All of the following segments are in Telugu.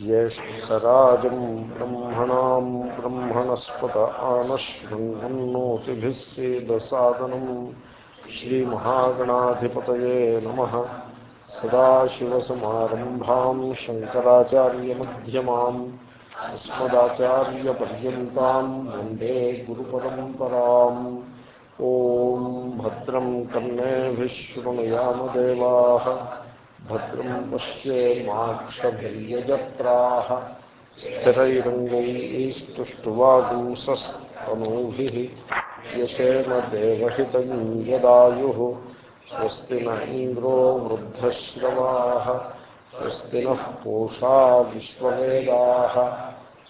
ज्येष्ठराजम् ब्रह्मणाम् ब्रह्मणस्पत आनशृण्वन्नोतिभिः सेदसादनम् श्रीमहागणाधिपतये नमः सदाशिवसमारम्भाम् शङ्कराचार्यमध्यमाम् अस्मदाचार्यपर्यन्ताम् वन्दे गुरुपरम्पराम् ॐ भद्रम् कर्णेभिः शृणुयामदेवाः भद्रं पश्येमाक्षभिर्यजत्राः स्थिरैरङ्गैस्तुष्टुवागुंसस्तनूभिः यशेन देवहितं यदायुः, स्वस्ति न इन्द्रो वृद्धश्रवाः, स्वस्ति नः विश्ववेदाः,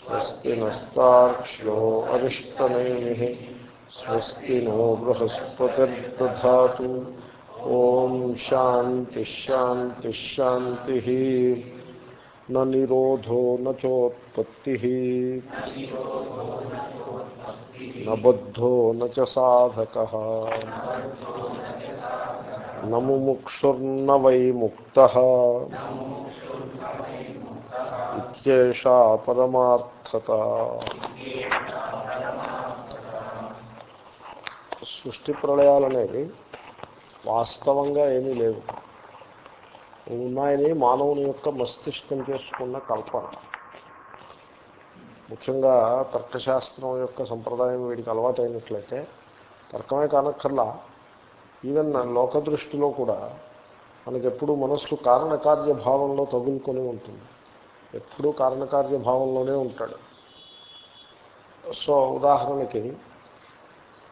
स्वस्ति स्वस्ति नो बृहस्पतिर्दधा ओम शांति शांति शांति न निरोधो न चोत्पत्ति। न बद्धो न साधक। न वै मुक्त। इत्येषा సృష్టి ప్రళయాలు అనేవి వాస్తవంగా ఏమీ లేవు. ఉన్నాయని మానవుని యొక్క మస్తిష్కం చేసుకున్న కల్పన. ముఖ్యంగా తర్కశాస్త్రం యొక్క సంప్రదాయం వీడికి అలవాటైనట్లయితే తర్కమే కానక్కర్లా ఈవెన్ లోక దృష్టిలో కూడా మనకెప్పుడు మనస్సు కారణకార్య భావంలో తగులుకొని ఉంటుంది. ఎప్పుడూ కారణకార్య భావంలోనే ఉంటాడు. సో ఉదాహరణకి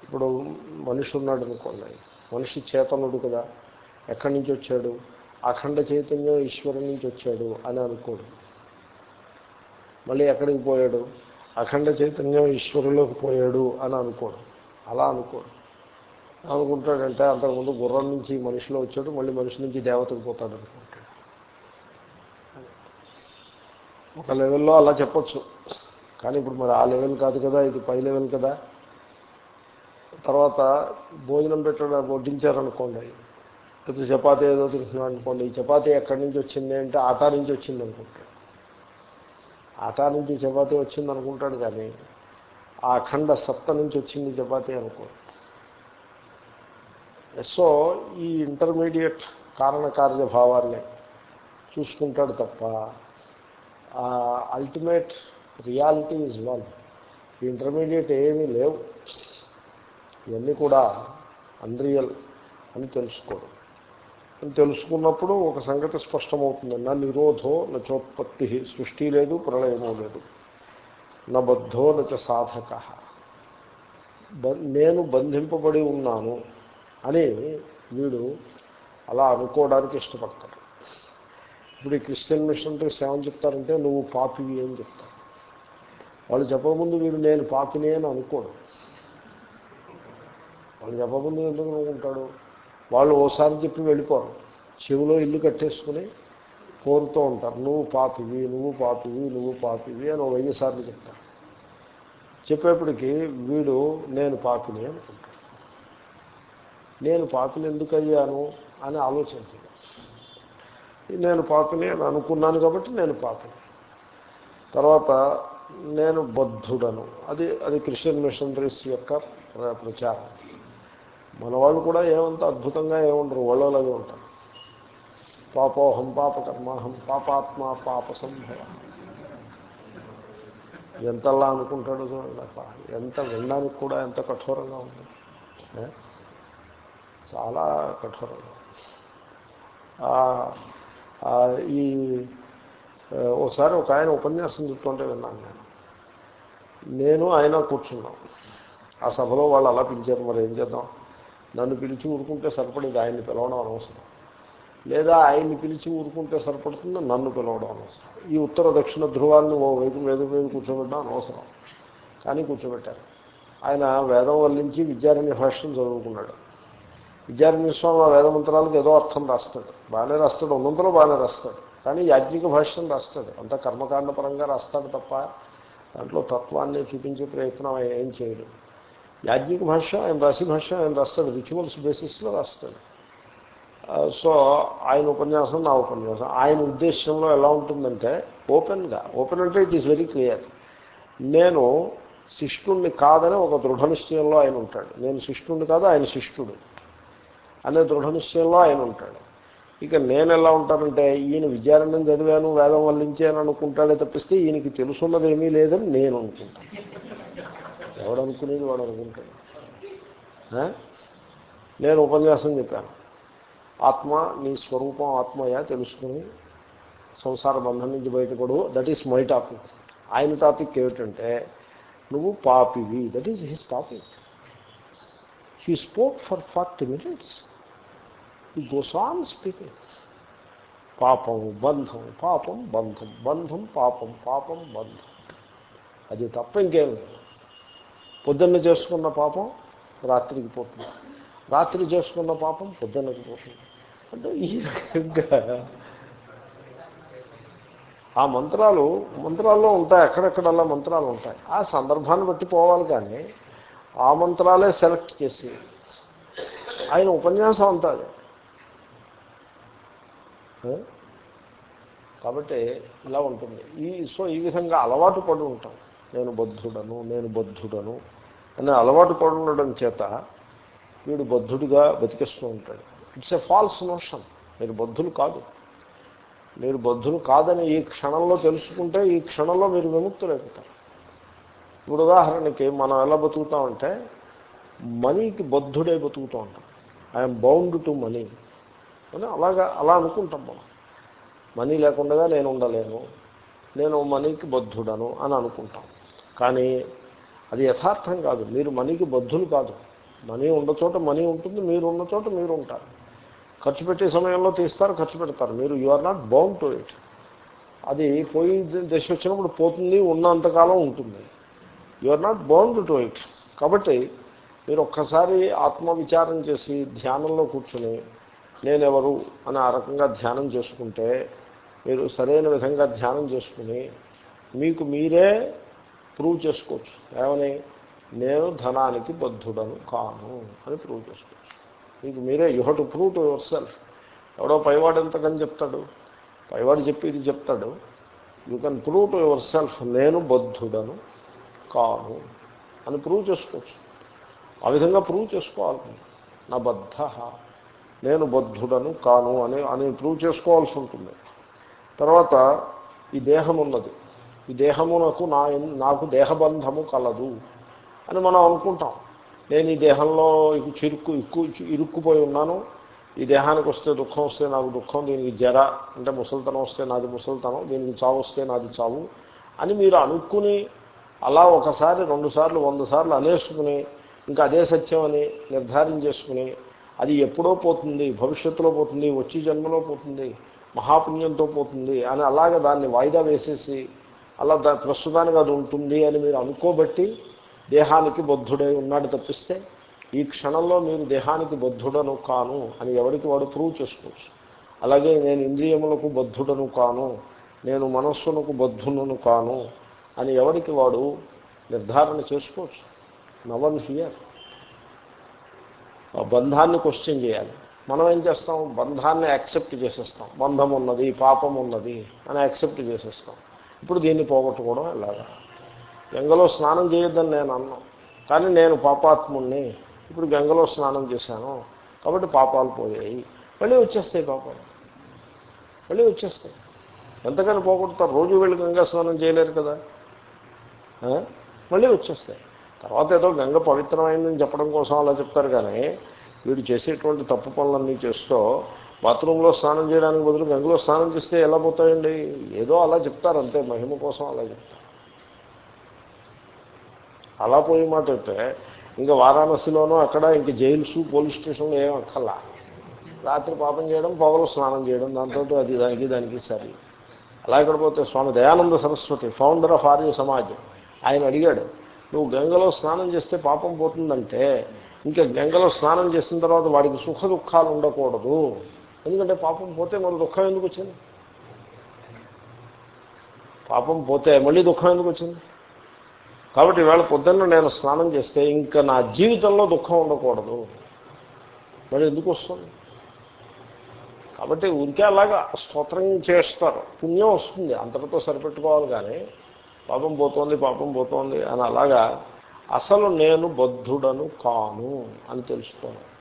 ఇప్పుడు మనిషి ఉన్నాడు అనుకోండి మనిషి చేతనుడు కదా. ఎక్కడి నుంచి వచ్చాడు? అఖండ చైతన్యం ఈశ్వరం నుంచి వచ్చాడు అని అనుకోడు. మళ్ళీ ఎక్కడికి పోయాడు? అఖండ చైతన్యం ఈశ్వరులోకి పోయాడు అని అనుకోడు. అలా అనుకోడు. అనుకుంటాడంటే అంతకుముందు గుర్రం నుంచి మనిషిలో వచ్చాడు మళ్ళీ మనిషి నుంచి దేవతకు పోతాడు అనుకుంటాడు. ఒక లెవెల్లో అలా చెప్పచ్చు. కానీ ఇప్పుడు మరి ఆ లెవెల్ కాదు కదా ఇది పై లెవెల్ కదా. తర్వాత భోజనం పెట్టడం వడ్డించారనుకోండి. లేకపోతే చపాతీ ఏదో తింటున్నాడు అనుకోండి ఈ చపాతీ ఎక్కడి నుంచి వచ్చింది అంటే ఆటా నుంచి వచ్చింది అనుకుంటాడు ఆటా నుంచి చపాతీ వచ్చింది అనుకుంటాడు కానీ ఆ అఖండ సత్త నుంచి వచ్చింది చపాతీ అనుకో సో ఈ ఇంటర్మీడియట్ కారణకార్యభావాన్ని చూసుకుంటాడు తప్ప అల్టిమేట్ రియాలిటీ ఈజ్ వన్ ఈ ఇంటర్మీడియట్ ఏమీ లేవు. ఇవన్నీ కూడా అన్రియల్ అని తెలుసుకోవడం అని తెలుసుకున్నప్పుడు ఒక సంగతి స్పష్టమవుతుంది. నా నిరోధో నచోత్పత్తి సృష్టి లేదు ప్రళయమో లేదు. నా బద్ధో నచ సాధక. నేను బంధింపబడి ఉన్నాను అని వీడు అలా అనుకోవడానికి ఇష్టపడతాడు. ఇప్పుడు ఈ క్రిస్టియన్ మిషనరీస్ ఏమని చెప్తారంటే నువ్వు పాపివి అని చెప్తారు. వాళ్ళు చెప్పకముందు వీడు నేను పాపిని అని అనుకోడు. వాళ్ళు చెప్పకుండా ఎందుకు అనుకుంటాడు వాళ్ళు ఓసారి చెప్పి వెళ్ళిపోరు. చెవిలో ఇల్లు కట్టేసుకుని కోరుతూ ఉంటారు. నువ్వు పాపివి నువ్వు పాపివి నువ్వు పాపివి అని వెయ్యి సార్లు చెప్తారు. చెప్పేప్పటికీ వీడు నేను పాపిని అనుకుంటాడు. నేను పాపిని ఎందుకు అయ్యాను? అని ఆలోచించదు నేను పాపిని అని అనుకున్నాను కాబట్టి నేను పాపిని తర్వాత నేను బద్ధుడను అది అది క్రిస్టియన్ మిషనరీస్ యొక్క ప్రచారం. మన వాళ్ళు కూడా ఏమంత అద్భుతంగా ఏముండరు వాళ్ళలాగే ఉంటారు. పాపోహం పాపకర్మాహం పాపాత్మ పాప సంభవ ఎంతలా అనుకుంటాడు చూడండి ఎంత వినడానికి కూడా ఎంత కఠోరంగా ఉంది. చాలా కఠోరంగా. ఈ ఓసారి ఒక ఆయన ఉపన్యాసం చెప్తుంటే విన్నాను నేను. నేను ఆయన కూర్చున్నాం. ఆ సభలో వాళ్ళు అలా పిలిచారు మరి ఏం చేద్దాం? నన్ను పిలిచి ఊరుకుంటే సరిపడేది ఆయన్ని పిలవడం అనవసరం. లేదా ఆయన్ని పిలిచి ఊరుకుంటే సరిపడుతుంది నన్ను పిలవడం అనవసరం. ఈ ఉత్తర దక్షిణ ధ్రువాన్ని ఓ వైపు వేద మీద కూర్చోబెట్టడం అనవసరం. కానీ కూర్చోబెట్టారు. ఆయన వేదం వల్లించి విద్యారణ్య భాష్యం చదువుకున్నాడు. విద్యారణ్య స్వామి ఆ వేదమంత్రాలకు ఏదో అర్థం రాస్తాడు. బాగానే రాస్తాడు. ఉన్నంతలో బాగానే రాస్తాడు. కానీ యాజ్ఞిక భాష్యం రాస్తాడు. అంత కర్మకాండ పరంగా రాస్తాడు తప్ప దాంట్లో తత్వాన్ని చూపించే ప్రయత్నం ఏం చేయడు. యాజ్ఞిక భాష ఆయన రాసి భాష ఆయన రాస్తాడు రిచువల్స్ బేసిస్లో రాస్తాడు. సో ఆయన ఉపన్యాసం నా ఉపన్యాసం. ఆయన ఉద్దేశంలో ఎలా ఉంటుందంటే ఓపెన్గా ఓపెన్ అంటే ఇట్ ఈస్ వెరీ క్లియర్. నేను శిష్యుణ్ణి కాదని ఒక దృఢ నిశ్చయంలో ఆయన ఉంటాడు. నేను శిష్యుణ్ణి కాదు ఆయన శిష్యుడు అనే దృఢ నిశ్చయంలో ఆయన ఉంటాడు. ఇక నేను ఎలా ఉంటానంటే ఈయన విద్యారణ్యం చదివాను వేదం వల్లించాను అనుకుంటాడే తప్పిస్తే ఈయనకి తెలుసున్నది ఏమీ లేదని నేను అనుకుంటాను. ఎవడు అనుకునేది వాడు అనుకుంటాడు. నేను ఉపన్యాసం చెప్పాను. ఆత్మ నీ స్వరూపం ఆత్మయా తెలుసుకుని సంసార బంధం నుంచి బయటపడు. దట్ ఈస్ మై టాపిక్ ఆయన టాపిక్ ఏమిటంటే నువ్వు పాపివి. That is his topic he spoke for forty minutes ఈ గోసాన్ స్పీకింగ్ పాపం బంధం పాపం బంధం బంధం పాపం పాపం బంధం. అది తప్ప ఇంకేం లేదు. పొద్దున్న చేసుకున్న పాపం రాత్రికి పోతుంది. రాత్రి చేసుకున్న పాపం పొద్దున్నకి పోతుంది. అంటే ఈ రకంగా ఆ మంత్రాలు మంత్రాల్లో ఉంటాయి అక్కడెక్కడల్లా మంత్రాలు ఉంటాయి. ఆ సందర్భాన్ని బట్టి పోవాలి కానీ ఆ మంత్రాలే సెలెక్ట్ చేసి ఆయన ఉపన్యాసం అంతా కాబట్టి ఇలా ఉంటుంది. ఈ సో ఈ విధంగా అలవాటు పడి ఉంటాం. నేను బద్ధుడను నేను బద్ధుడను అనే అలవాటు పడుండడం ఉండడం చేత వీడు బద్ధుడిగా బతికిస్తూ ఉంటాడు. ఇట్స్ ఎ ఫాల్స్ నోషన్ మీరు బద్ధులు కాదు. మీరు బద్ధులు కాదని ఈ క్షణంలో తెలుసుకుంటే ఈ క్షణంలో మీరు విముక్తులైపోతారు ఇప్పుడు ఉదాహరణకి మనం ఎలా బతుకుతామంటే మనీకి బద్ధుడే బతుకుతూ ఉంటాం. ఐఎమ్ బౌండ్ టు మనీ అని అలాగా అలా అనుకుంటాం మనం. మనీ లేకుండా నేను ఉండలేను. నేను మనీకి బద్ధుడను అని అనుకుంటాం. కానీ అది యథార్థం కాదు. మీరు మనీకి బద్ధులు కాదు. మనీ ఉన్న చోట మనీ ఉంటుంది మీరు ఉన్న చోట మీరు ఉంటారు. ఖర్చు పెట్టే సమయంలో తీస్తారు ఖర్చు పెడతారు. మీరు you are not bound to it అది పోయి దశ వచ్చినప్పుడు పోతుంది ఉన్నంతకాలం ఉంటుంది. You are not bound to it కాబట్టి మీరు ఒక్కసారి ఆత్మవిచారం చేసి ధ్యానంలో కూర్చుని నేనెవరు అని ఆ రకంగా ధ్యానం చేసుకుంటే మీరు సరైన విధంగా ధ్యానం చేసుకుని మీకు మీరే ప్రూవ్ చేసుకోవచ్చు. ఏమని? నేను ధనానికి బద్ధుడను కాను అని ప్రూవ్ చేసుకోవచ్చు. మీకు మీరే you have to prove to yourself. ఎవడో పైవాడు ఎంతకని చెప్తాడు? పైవాడు చెప్పి ఇది చెప్తాడు. You can prove to yourself. నేను బద్ధుడను కాను అని ప్రూవ్ చేసుకోవచ్చు. ఆ విధంగా ప్రూవ్ చేసుకోవాలి. నా బద్ధ నేను బద్ధుడను కాను అని అని ప్రూవ్ చేసుకోవాల్సి ఉంటుంది. తర్వాత ఈ దేహం ఉన్నది. ఈ దేహమునకు నా నాకు దేహబంధము కలదు అని మనం అనుకుంటాం. నేను ఈ దేహంలో చిరుక్కు ఇక్కు ఇరుక్కుపోయి ఉన్నాను. ఈ దేహానికి వస్తే దుఃఖం వస్తే నాకు దుఃఖం దీనికి జర అంటే ముసలితనం వస్తే నాది ముసలితనం దీనికి చావు వస్తే నాది చావు అని మీరు అనుకుని అలా ఒకసారి రెండు సార్లు వంద సార్లు అనేసుకుని ఇంకా అదే సత్యం అని నిర్ధారణ చేసుకుని అది ఎప్పుడో పోతుంది భవిష్యత్తులో పోతుంది వచ్చే జన్మలో పోతుంది మహాపుణ్యంతో పోతుంది అని అలాగే దాన్ని వాయిదా వేసేసి అలా దా ప్రస్తుతానికి అది ఉంటుంది అని మీరు అనుకోబట్టి దేహానికి బద్ధుడై ఉన్నాడు తప్పిస్తే ఈ క్షణంలో మీరు దేహానికి బద్ధుడను కాను అని ఎవరికి వాడు ప్రూవ్ చేసుకోవచ్చు. అలాగే నేను ఇంద్రియములకు బద్ధుడను కాను నేను మనస్సునకు బద్ధునను కాను అని ఎవరికి వాడు నిర్ధారణ చేసుకోవచ్చు? నవన్ హియర్ ఆ బంధాన్ని క్వశ్చన్ చేయాలి. మనం ఏం చేస్తాం? బంధాన్ని యాక్సెప్ట్ చేసేస్తాం. బంధం ఉన్నది పాపం ఉన్నది అని యాక్సెప్ట్ చేసేస్తాం. ఇప్పుడు దీన్ని పోగొట్టుకోవడం ఎలాగా? గంగలో స్నానం చేయొద్దని నేను అన్నాను. కానీ నేను పాపాత్ముణ్ణి. ఇప్పుడు గంగలో స్నానం చేశాను. కాబట్టి పాపాలు పోయాయి. మళ్ళీ వచ్చేస్తాయి పాపాలు. మళ్ళీ వచ్చేస్తాయి. ఎంతకని పోగొడతారు? రోజు వెళ్ళి గంగా స్నానం చేయలేరు కదా. మళ్ళీ వచ్చేస్తాయి. తర్వాత ఏదో గంగ పవిత్రమైందని చెప్పడం కోసం అలా చెప్తారు కానీ వీడు చేసేటువంటి తప్పు పనులన్నీ చేస్తూ బాత్రూంలో స్నానం చేయడానికి బదులు గంగలో స్నానం చేస్తే ఎలా పోతాయండి? ఏదో అలా చెప్తారు అంతే మహిమ కోసం అలా చెప్తారు. అలా పోయి మాట అయితే ఇంకా వారాణసిలోనూ అక్కడ ఇంక జైల్స్ పోలీస్ స్టేషన్లో ఏం అక్కర్లా. రాత్రి పాపం చేయడం పొగలు స్నానం చేయడం దాంతో అది దానికి దానికి సరి. అలా ఇక్కడ పోతే స్వామి దయానంద సరస్వతి ఫౌండర్ ఆఫ్ ఆర్య సమాజం ఆయన అడిగాడు నువ్వు గంగలో స్నానం చేస్తే పాపం పోతుందంటే ఇంకా గంగలో స్నానం చేసిన తర్వాత వాడికి సుఖ దుఃఖాలు ఉండకూడదు. ఎందుకంటే పాపం పోతే మరి దుఃఖం ఎందుకు వచ్చింది? పాపం పోతే మళ్ళీ దుఃఖం ఎందుకు వచ్చింది? కాబట్టి ఈవేళ పొద్దున్న నేను స్నానం చేస్తే ఇంకా నా జీవితంలో దుఃఖం ఉండకూడదు. మరి ఎందుకు వస్తుంది? కాబట్టి ఊరికే అలాగా స్తోత్రం చేస్తారు. పుణ్యం వస్తుంది. అంతటితో సరిపెట్టుకోవాలి కానీ పాపం పోతోంది పాపం పోతోంది అని అలాగా అసలు నేను బద్ధుడను కాను అని తెలుసుకోను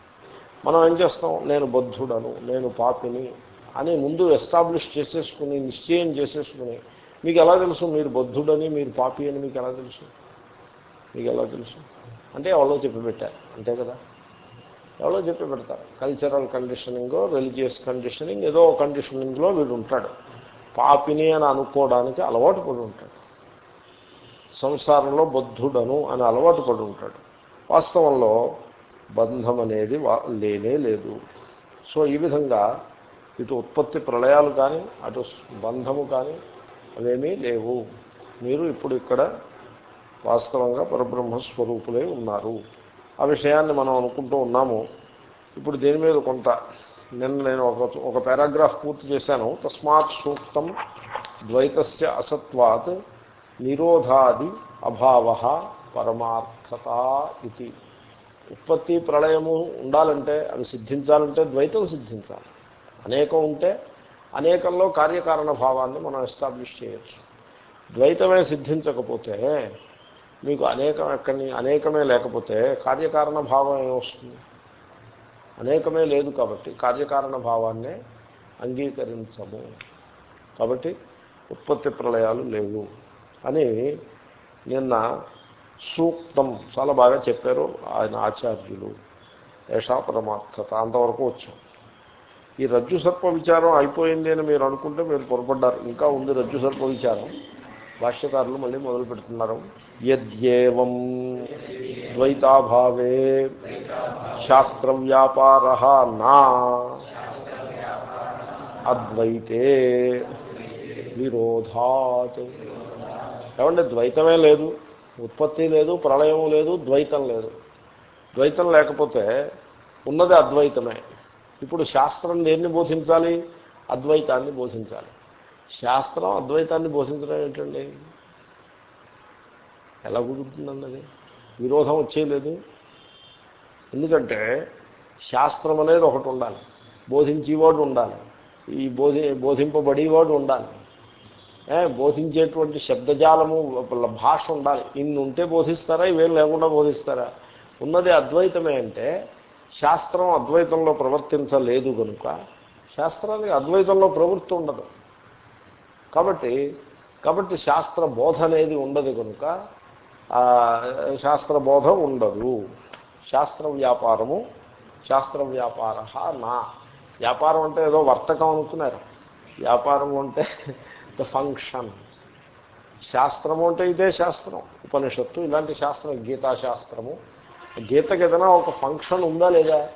మనం ఏం చేస్తాం? నేను బద్ధుడను నేను పాపిని అని ముందు ఎస్టాబ్లిష్ చేసేసుకుని నిశ్చయం చేసేసుకుని మీకు ఎలా తెలుసు మీరు బద్ధుడని మీరు పాపి అని మీకు ఎలా తెలుసు? మీకు ఎలా తెలుసు? అంటే ఎవరో చెప్పి పెట్టారు అంతే కదా? ఎవరో చెప్పి పెడతారు. కల్చరల్ కండిషనింగ్ రిలీజియస్ కండిషనింగ్ ఏదో కండిషనింగ్లో వీడు ఉంటాడు. పాపిని అని అనుకోవడానికి అలవాటు పడి ఉంటాడు. సంసారంలో బద్ధుడను అని అలవాటు పడి ఉంటాడు. వాస్తవంలో బంధం అనేది లేనే లేదు. సో ఈ విధంగా ఇటు ఉత్పత్తి ప్రళయాలు కానీ అటు బంధము కానీ అవేమీ లేవు. మీరు ఇప్పుడు ఇక్కడ వాస్తవంగా పరబ్రహ్మస్వరూపులే ఉన్నారు. ఆ విషయాన్ని మనం అనుకుంటూ ఉన్నాము. ఇప్పుడు దీని మీద కొంత నిన్న నేను ఒక ఒక పారాగ్రాఫ్ పూర్తి చేశాను. తస్మాత్ సూక్తం ద్వైతస్య అసత్వాత్ నిరోధాది అభావ పరమార్థత ఇది. ఉత్పత్తి ప్రళయము ఉండాలంటే అవి సిద్ధించాలంటే ద్వైతం సిద్ధించాలి. అనేకం ఉంటే అనేకంలో కార్యకారణ భావాన్ని మనం ఎస్టాబ్లిష్ చేయొచ్చు. ద్వైతమే సిద్ధించకపోతే మీకు అనేకం ఎక్కడి అనేకమే లేకపోతే కార్యకారణ భావం ఏమొస్తుంది అనేకమే లేదు కాబట్టి కార్యకారణ భావాన్నే అంగీకరించము. కాబట్టి ఉత్పత్తి ప్రళయాలు లేవు. అని నిన్న సూక్తం. చాలా బాగా చెప్పారు ఆయన ఆచార్యులు. ఏషా పరమార్థత. అంతవరకు వచ్చాం. ఈ రజ్జు సర్ప విచారం అయిపోయింది అని మీరు అనుకుంటే మీరు పొరపడ్డారు. ఇంకా ఉంది రజ్జు సర్ప విచారం. భాష్యకారులు మళ్ళీ మొదలు పెడుతున్నారు. యద్యేవం ద్వైతాభావే శాస్త్ర వ్యాపార నా అద్వైతే విరోధాత్. ఏమంటే ద్వైతమే లేదు. ఉత్పత్తి లేదు ప్రళయము లేదు ద్వైతం లేదు. ద్వైతం లేకపోతే ఉన్నది అద్వైతమే. ఇప్పుడు శాస్త్రం దేన్ని బోధించాలి? అద్వైతాన్ని బోధించాలి. శాస్త్రం అద్వైతాన్ని బోధించడం ఏంటండి? ఎలా కుదురుతుందండి? అది విరోధం వచ్చేయలేదు. ఎందుకంటే శాస్త్రం అనేది ఒకటి ఉండాలి. బోధించేవాడు ఉండాలి. ఈ బోధి బోధింపబడేవాడు ఉండాలి. బోధించేటువంటి శబ్దజాలము భాష ఉండాలి. ఇన్ని ఉంటే బోధిస్తారా? ఇవేం లేకుండా బోధిస్తారా? ఉన్నది అద్వైతమే అంటే శాస్త్రం అద్వైతంలో ప్రవర్తించలేదు కనుక శాస్త్రానికి అద్వైతంలో ప్రవృత్తి ఉండదు. కాబట్టి కాబట్టి శాస్త్ర బోధ అనేది ఉండదు కనుక శాస్త్ర బోధ ఉండదు. శాస్త్ర వ్యాపారము శాస్త్ర వ్యాపార నా. వ్యాపారం అంటే ఏదో వర్తకం అనుకున్నారు. వ్యాపారం అంటే ద ఫంక్షన్. శాస్త్రము అంటే ఇదే శాస్త్రం. ఉపనిషత్తు ఇలాంటి శాస్త్రం గీతాశాస్త్రము. గీతకి ఏదైనా ఒక ఫంక్షన్ ఉందా లేదా?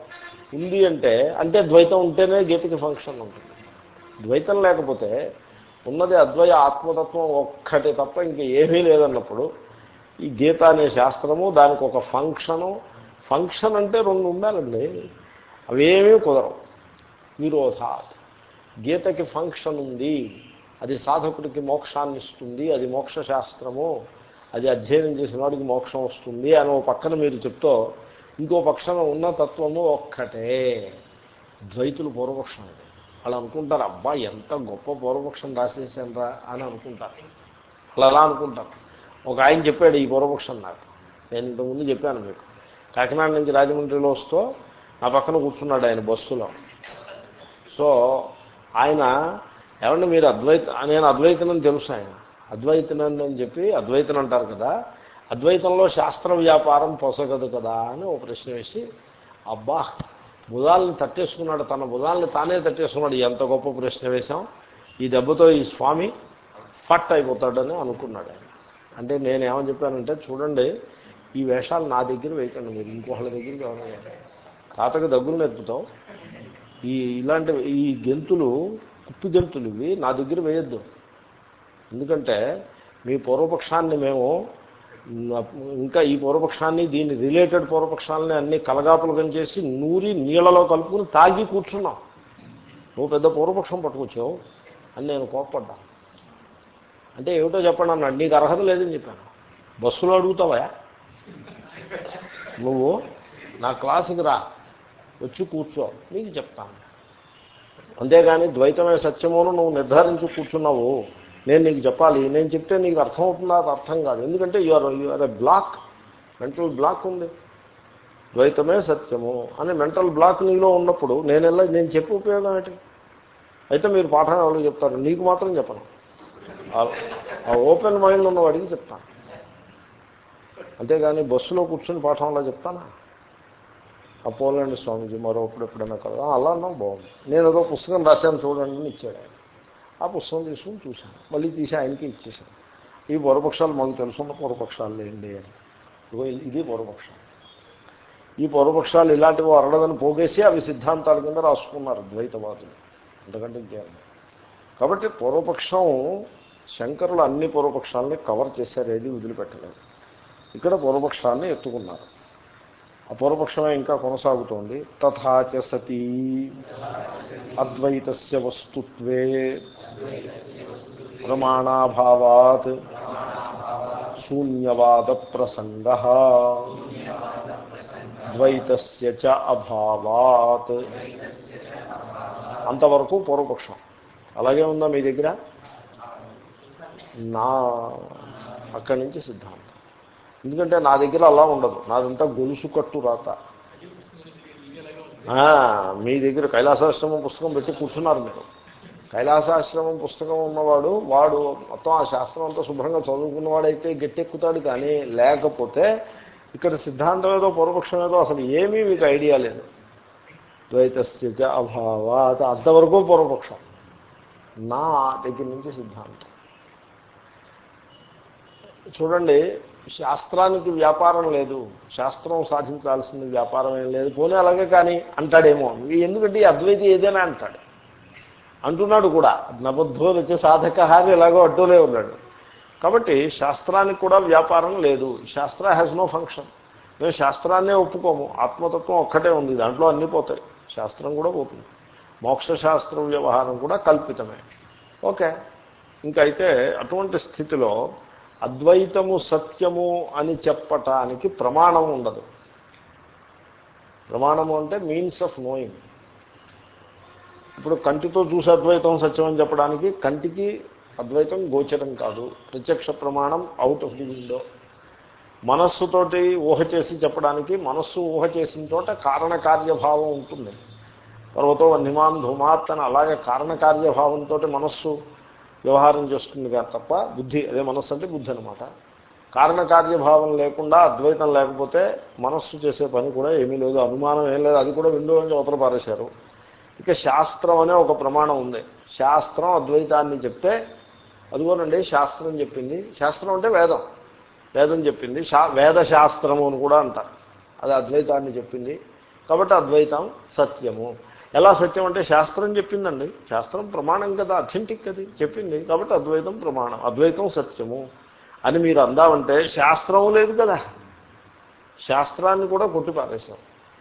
ఉంది అంటే అంటే ద్వైతం ఉంటేనే గీతకి ఫంక్షన్ ఉంటుంది. ద్వైతం లేకపోతే ఉన్నది అద్వయ ఆత్మతత్వం ఒక్కటి తప్ప ఇంక ఏమీ లేదన్నప్పుడు ఈ గీత అనే శాస్త్రము దానికి ఒక ఫంక్షను. ఫంక్షన్ అంటే రెండు ఉండాలండి. అవేమీ కుదరవు. విరోధాత్. గీతకి ఫంక్షన్ ఉంది. అది సాధకుడికి మోక్షాన్ని ఇస్తుంది అది మోక్ష శాస్త్రము అది అధ్యయనం చేసిన వాడికి మోక్షం వస్తుంది అని ఓ పక్కన మీరు చెప్తూ ఇంకో పక్షంలో ఉన్న తత్వము ఒక్కటే. ద్వైతులు పూర్వపక్షం అది. వాళ్ళు అనుకుంటారు అబ్బా ఎంత గొప్ప పూర్వపక్షం రాసేసానరా అని అనుకుంటారు. వాళ్ళు అలా అనుకుంటారు. ఒక ఆయన చెప్పాడు ఈ పూర్వపక్షం నాకు. నేను ఇంతకుముందు చెప్పాను మీకు. కాకినాడ నుంచి రాజమండ్రిలో వస్తూ నా పక్కన కూర్చున్నాడు ఆయన బస్సులో. సో ఆయన ఏమంటే మీరు అద్వైత నేను అద్వైతనని తెలుసు ఆయన. అద్వైతనని అని చెప్పి అద్వైతం అంటారు కదా అద్వైతంలో శాస్త్ర వ్యాపారం పొసగదు కదా అని ఒక ప్రశ్న వేసి అబ్బా బుధాలను తట్టేసుకున్నాడు తన బుధాలను తానే తట్టేసుకున్నాడు ఎంత గొప్ప ప్రశ్న వేశాం. ఈ దెబ్బతో ఈ స్వామి ఫట్ అయిపోతాడని అనుకున్నాడు ఆయన. అంటే నేనేమని చెప్పానంటే చూడండి ఈ వేషాలు నా దగ్గర వేయకండి మీరు ఇంకోళ్ళ దగ్గరికి ఎవరైనా తాతకు దగ్గులు నేర్పుతాం ఈ ఇలాంటి ఈ గెంతులు కుప్పిగంతులు ఇవి నా దగ్గర వేయొద్దు. ఎందుకంటే మీ పూర్వపక్షాన్ని మేము ఇంకా ఈ పూర్వపక్షాన్ని దీని రిలేటెడ్ పూర్వపక్షాలని అన్ని కలగాపులగం చేసి నూరి నీళ్ళలో కలుపుకుని తాగి కూర్చున్నాం. నువ్వు పెద్ద పూర్వపక్షం పట్టుకొచ్చావు అని నేను కోప్పడ్డా. అంటే ఏమిటో చెప్పండి అన్నాడు. నీకు అర్హత లేదని చెప్పాను. బస్సులో అడుగుతావా నువ్వు నా క్లాసుకి రా. వచ్చి కూర్చో. నీకు చెప్తాను. అంతేగాని ద్వైతమే సత్యమును నువ్వు నిర్ధారించి కూర్చున్నావు. నేను నీకు చెప్పాలి. నేను చెప్తే నీకు అర్థమవుతుందా? అది అర్థం కాదు. ఎందుకంటే you are you are a block mental block ఉంది. ద్వైతమే సత్యము అని మెంటల్ బ్లాక్ నీలో ఉన్నప్పుడు నేను ఎలా నేను చెప్పే ఉపయోగం ఏంటి? అయితే మీరు పాఠం ఎవరికి చెప్తారు? నీకు మాత్రం చెప్పను. ఆ ఓపెన్ మైండ్ ఉన్నవాడికి చెప్తాను. అంతేగాని బస్సులో కూర్చుని అలా చెప్తానా? ఆ స్వామిజీ స్వామీజీ మరోప్పుడు ఎప్పుడైనా కదా అలా అన్నా బాగుంది. నేను ఏదో పుస్తకం రాశాను చూడండి అని ఇచ్చాడు ఆయన. ఆ పుస్తకం తీసుకుని చూశాను. మళ్ళీ తీసి ఆయనకి ఇచ్చేసాను ఈ పూర్వపక్షాలు మాకు తెలుసున్న పూర్వపక్షాలు లేండి అని. ఇది పూర్వపక్షం ఈ పూర్వపక్షాలు ఇలాంటివి అరడదని పోగేసి అవి సిద్ధాంతాల కింద రాసుకున్నారు ద్వైతవాదులు. అంతకంటే ఇంకేం కాబట్టి పూర్వపక్షం శంకరులు అన్ని పూర్వపక్షాలని కవర్ చేశారు ఏది వదిలిపెట్టలేదు. ఇక్కడ పూర్వపక్షాన్ని ఎత్తుకున్నారు. పూర్వపక్షమే ఇంకా కొనసాగుతోంది. తథాచ సతీ. అద్వైత వస్తుత్వే. ప్రమాణాభావాత్. శూన్యవాద ప్రసంగ ద్వైతస్య చ అభావాత్. అంతవరకు పూర్వపక్షం. అలాగే ఉందా మీ దగ్గర? నా అక్కడి నుంచి సిద్ధాంతం. ఎందుకంటే నా దగ్గర అలా ఉండదు. నాదంతా గొలుసు కట్టు రాత. మీ దగ్గర కైలాసాశ్రమం పుస్తకం పెట్టి కూర్చున్నారు మీరు. కైలాసాశ్రమం పుస్తకం ఉన్నవాడు వాడు మొత్తం ఆ శాస్త్రం అంతా శుభ్రంగా చదువుకున్నవాడైతే గట్టెక్కుతాడు కానీ లేకపోతే ఇక్కడ సిద్ధాంతం ఏదో పూర్వపక్షం ఏదో అసలు ఏమీ మీకు ఐడియా లేదు. ద్వైతస్థితి అభావాత్ అంతవరకు పూర్వపక్షం. నా దగ్గర నుంచి సిద్ధాంతం. చూడండి శాస్త్రానికి వ్యాపారం లేదు. శాస్త్రం సాధించాల్సింది వ్యాపారం ఏం లేదు. పోనీ అలాగే కానీ అంటాడేమో ఎందుకంటే ఈ అద్వైతి ఏదైనా అంటాడు. అంటున్నాడు కూడా. నబద్ధో వచ్చే సాధక అని ఎలాగో అడ్డూలే ఉన్నాడు. కాబట్టి శాస్త్రానికి కూడా వ్యాపారం లేదు. శాస్త్ర హ్యాస్ నో ఫంక్షన్ మేము శాస్త్రాన్నే ఒప్పుకోము. ఆత్మతత్వం ఒక్కటే ఉంది. దాంట్లో అన్నీ పోతాయి. శాస్త్రం కూడా పోతుంది. మోక్షశాస్త్ర వ్యవహారం కూడా కల్పితమే. ఓకే. ఇంకైతే అటువంటి స్థితిలో అద్వైతము సత్యము అని చెప్పటానికి ప్రమాణం ఉండదు. ప్రమాణము అంటే మీన్స్ ఆఫ్ నోయింగ్ ఇప్పుడు కంటితో చూసి అద్వైతం సత్యం అని చెప్పడానికి కంటికి అద్వైతం గోచరం కాదు. ప్రత్యక్ష ప్రమాణం అవుట్ ఆఫ్ ది విండో మనస్సుతోటి ఊహ చేసి చెప్పడానికి మనస్సు ఊహ చేసిన చోట కారణకార్యభావం ఉంటుంది. పర్వతో నిమాన్ ధుమాత్ అని అలాగే కారణకార్యభావంతో మనస్సు వ్యవహారం చేస్తుంది కాదు తప్ప బుద్ధి అదే మనస్సు అంటే బుద్ధి అనమాట కారణకార్యభావం లేకుండా అద్వైతం లేకపోతే మనస్సు చేసే పని కూడా ఏమీ లేదు అనుమానం ఏం లేదు అది కూడా విండో నుంచి అవతల పారేశారు. ఇక శాస్త్రం అనే ఒక ప్రమాణం ఉంది. శాస్త్రం అద్వైతాన్ని చెప్తే అదిగోనండి శాస్త్రం చెప్పింది. శాస్త్రం అంటే వేదం. వేదం చెప్పింది. శా వేద శాస్త్రము అని కూడా అంటారు. అది అద్వైతాన్ని చెప్పింది. కాబట్టి అద్వైతం సత్యము. ఎలా సత్యం అంటే శాస్త్రం చెప్పిందండి. శాస్త్రం ప్రమాణం కదా అథెంటిక్ అది చెప్పింది. కాబట్టి అద్వైతం ప్రమాణం అద్వైతం సత్యము అని మీరు అందామంటే శాస్త్రం లేదు కదా. శాస్త్రాన్ని కూడా కొట్టిపారేశాం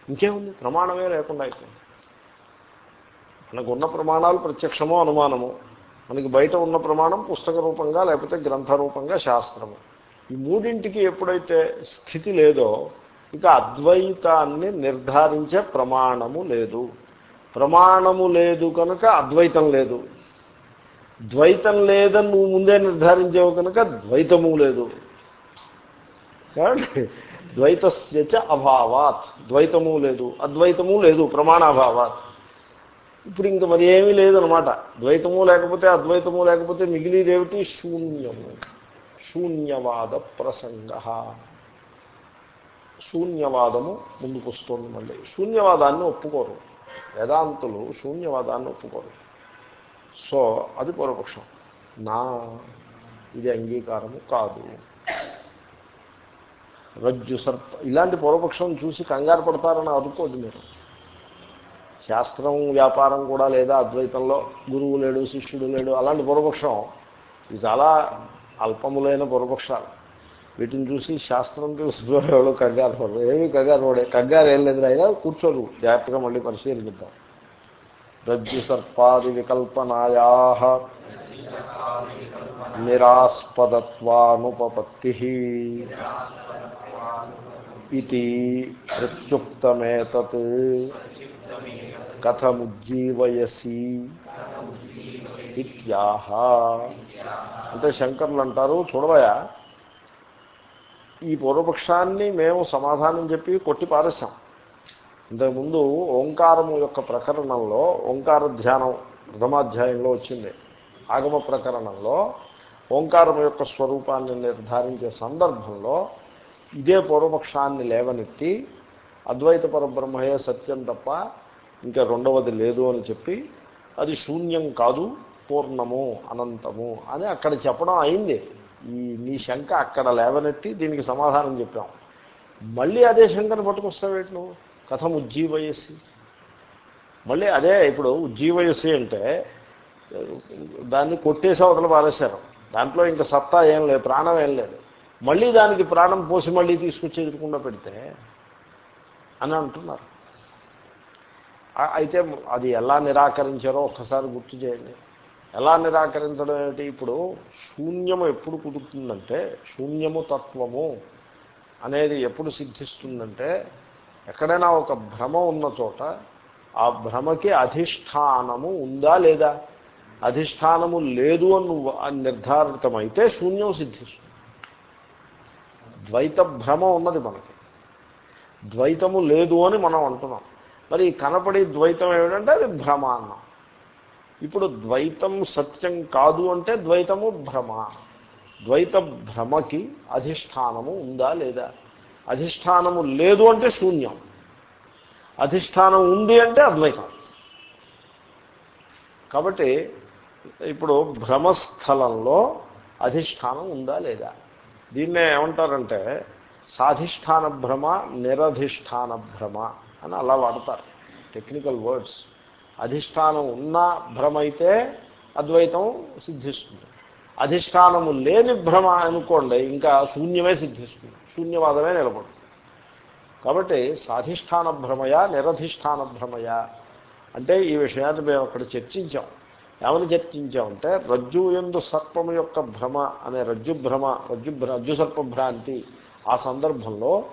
ఇంకేముంది? ప్రమాణమే లేకుండా అయిపోయింది. మనకు ఉన్న ప్రమాణాలు ప్రత్యక్షమో అనుమానము మనకి బయట ఉన్న ప్రమాణం పుస్తక రూపంగా లేకపోతే గ్రంథ రూపంగా శాస్త్రము. ఈ మూడింటికి ఎప్పుడైతే స్థితి లేదో ఇక అద్వైతాన్ని నిర్ధారించే ప్రమాణము లేదు. ప్రమాణము లేదు కనుక అద్వైతం లేదు. ద్వైతం లేదని నువ్వు ముందే నిర్ధారించావు కనుక ద్వైతము లేదు. ద్వైతస్యచ అభావాత్. ద్వైతము లేదు. అద్వైతము లేదు ప్రమాణాభావాత్. ఇప్పుడు ఇంక మరి ఏమీ లేదనమాట ద్వైతము లేకపోతే అద్వైతము లేకపోతే మిగిలిదేమిటి? శూన్యము. శూన్యవాద ప్రసంగ. శూన్యవాదము ముందుకు వస్తుంది మళ్ళీ. శూన్యవాదాన్ని ఒప్పుకోరు. వేదాంతులు శూన్యవాదాన్ని ఒప్పుకోరు. సో అది పూర్వపక్షం. నా ఇది అంగీకారము కాదు. రజ్జు సర్ప ఇలాంటి పూర్వపక్షం చూసి కంగారు పడతారని అనుకోదు మీరు. శాస్త్రం వ్యాపారం కూడా లేదా అద్వైతంలో గురువు లేడు శిష్యుడు లేడు అలాంటి పూర్వపక్షం ఇది చాలా అల్పములైన పూర్వపక్షాలు. వీటిని చూసి శాస్త్రం తెలుసుకోవడం కంగారు పడరు. ఏమి కంగారు పడే కంగారు ఏం లేదు అయినా కూర్చోరు. జాగ్రత్తగా మళ్ళీ పరిశీలిద్దాం రజ్జు సర్పాది వికల్పనాయా నిరాస్పదత్వానుపపత్తి ఇది ప్రత్యుక్తమేతత్ కథముజ్జీవయసి ఇత్యాహ. అంటే శంకర్లు అంటారు చూడవయా? ఈ పూర్వపక్షాన్ని మేము సమాధానం చెప్పి కొట్టి పారేశాం. ఇంతకుముందు ఓంకారము యొక్క ప్రకరణంలో ఓంకార ధ్యానం ప్రథమాధ్యాయంలో వచ్చింది. ఆగమ ప్రకరణంలో ఓంకారం యొక్క స్వరూపాన్ని నిర్ధారించే సందర్భంలో ఇదే పూర్వపక్షాన్ని లేవనెత్తి అద్వైత పరబ్రహ్మయే సత్యం తప్ప ఇంకా రెండవది లేదు అని చెప్పి అది శూన్యం కాదు పూర్ణము అనంతము అని అక్కడ చెప్పడం అయింది. ఈ నీ శంక అక్కడ లేవనెత్తి దీనికి సమాధానం చెప్పాం. మళ్ళీ అదే శంకను పట్టుకొస్తావేటి నువ్వు? కథం ఉజ్జీవయస్సి. మళ్ళీ అదే ఇప్పుడు ఉజ్జీవయస్సి అంటే దాన్ని కొట్టేసి అవతల పారేశారు. దాంట్లో ఇంకా సత్తా ఏం లేదు ప్రాణం ఏం లేదు. మళ్ళీ దానికి ప్రాణం పోసి మళ్ళీ తీసుకొచ్చి ఎదురకుండా పెడితే అని అంటున్నారు. అయితే అది ఎలా నిరాకరించారో ఒక్కసారి గుర్తు చేయండి. ఎలా నిరాకరించడం ఏమిటి? ఇప్పుడు శూన్యము ఎప్పుడు కుదురుతుందంటే శూన్యము తత్వము అనేది ఎప్పుడు సిద్ధిస్తుందంటే ఎక్కడైనా ఒక భ్రమ ఉన్న చోట ఆ భ్రమకి అధిష్టానము ఉందా లేదా? అధిష్టానము లేదు అని నిర్ధారితమైతే శూన్యం సిద్ధిస్తుంది. ద్వైత భ్రమ ఉన్నది మనకి. ద్వైతము లేదు అని మనం అంటున్నాం. మరి కనపడి ద్వైతం ఏమిటంటే అది భ్రమ అన్నాం. ఇప్పుడు ద్వైతం సత్యం కాదు అంటే ద్వైతము భ్రమ. ద్వైత భ్రమకి అధిష్టానము ఉందా లేదా? అధిష్టానము లేదు అంటే శూన్యం. అధిష్టానం ఉంది అంటే అద్వైతం. కాబట్టి ఇప్పుడు భ్రమస్థలంలో అధిష్టానం ఉందా లేదా? దీన్నే ఏమంటారంటే సాధిష్టాన భ్రమ నిరధిష్టాన భ్రమ అని అలా వాడతారు. Technical words. అధిష్టానం ఉన్న భ్రమైతే అద్వైతం సిద్ధిస్తుంది. అధిష్టానము లేని భ్రమ అనుకోండి ఇంకా శూన్యమే సిద్ధిస్తుంది. శూన్యవాదమే నిలబడుతుంది. కాబట్టి సాధిష్టాన భ్రమయ నిరధిష్టాన భ్రమయ? అంటే ఈ విషయాన్ని మేము అక్కడ చర్చించాం. ఏమని చర్చించామంటే రజ్జు ఎందు సర్పము యొక్క భ్రమ అనే రజ్జు భ్రమ రజ్జు రజ్జు సర్ప భ్రాంతి ఆ సందర్భంలో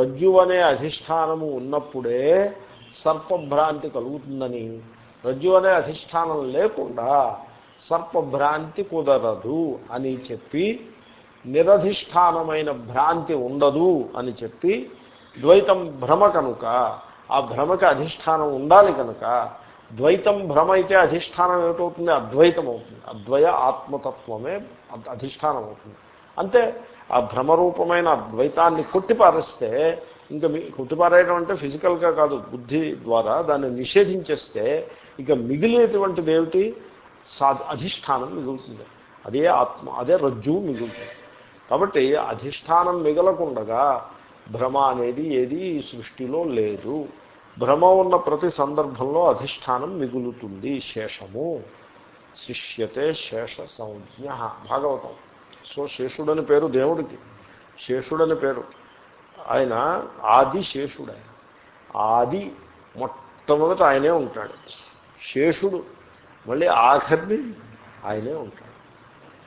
రజ్జు అనే అధిష్టానము ఉన్నప్పుడే సర్పభ్రాంతి కలుగుతుందని రజ్జు అనే అధిష్టానం లేకుండా సర్పభ్రాంతి కుదరదు అని చెప్పి నిరధిష్టానమైన భ్రాంతి ఉండదు అని చెప్పి ద్వైతం భ్రమ కనుక ఆ భ్రమకి అధిష్టానం ఉండాలి కనుక ద్వైతం భ్రమ అయితే అధిష్టానం ఏమిటవుతుంది? అద్వైతం అవుతుంది అద్వయ ఆత్మతత్వమే అధిష్టానం అవుతుంది అంతే ఆ భ్రమరూపమైన ద్వైతాన్ని కొట్టిపారిస్తే ఇంకా మీ కొట్టిపారేయడం అంటే ఫిజికల్గా కాదు బుద్ధి ద్వారా దాన్ని నిషేధించేస్తే ఇక మిగిలినటువంటిది ఏమిటి? సా అధిష్టానం మిగులుతుంది. అదే ఆత్మ అదే రజ్జువు మిగులుతుంది. కాబట్టి అధిష్టానం మిగలకుండగా భ్రమ అనేది ఏది ఈ సృష్టిలో లేదు. భ్రమ ఉన్న ప్రతి సందర్భంలో అధిష్టానం మిగులుతుంది. శేషము. శిష్యతే శేష సంజ్ఞ. భాగవతం. సో శేషుడని పేరు దేవుడికి. శేషుడని పేరు. ఆయన ఆది శేషుడు ఆయన ఆది మొట్టమొదట ఆయనే ఉంటాడు. శేషుడు. మళ్ళీ ఆఖరిని ఆయనే ఉంటాడు.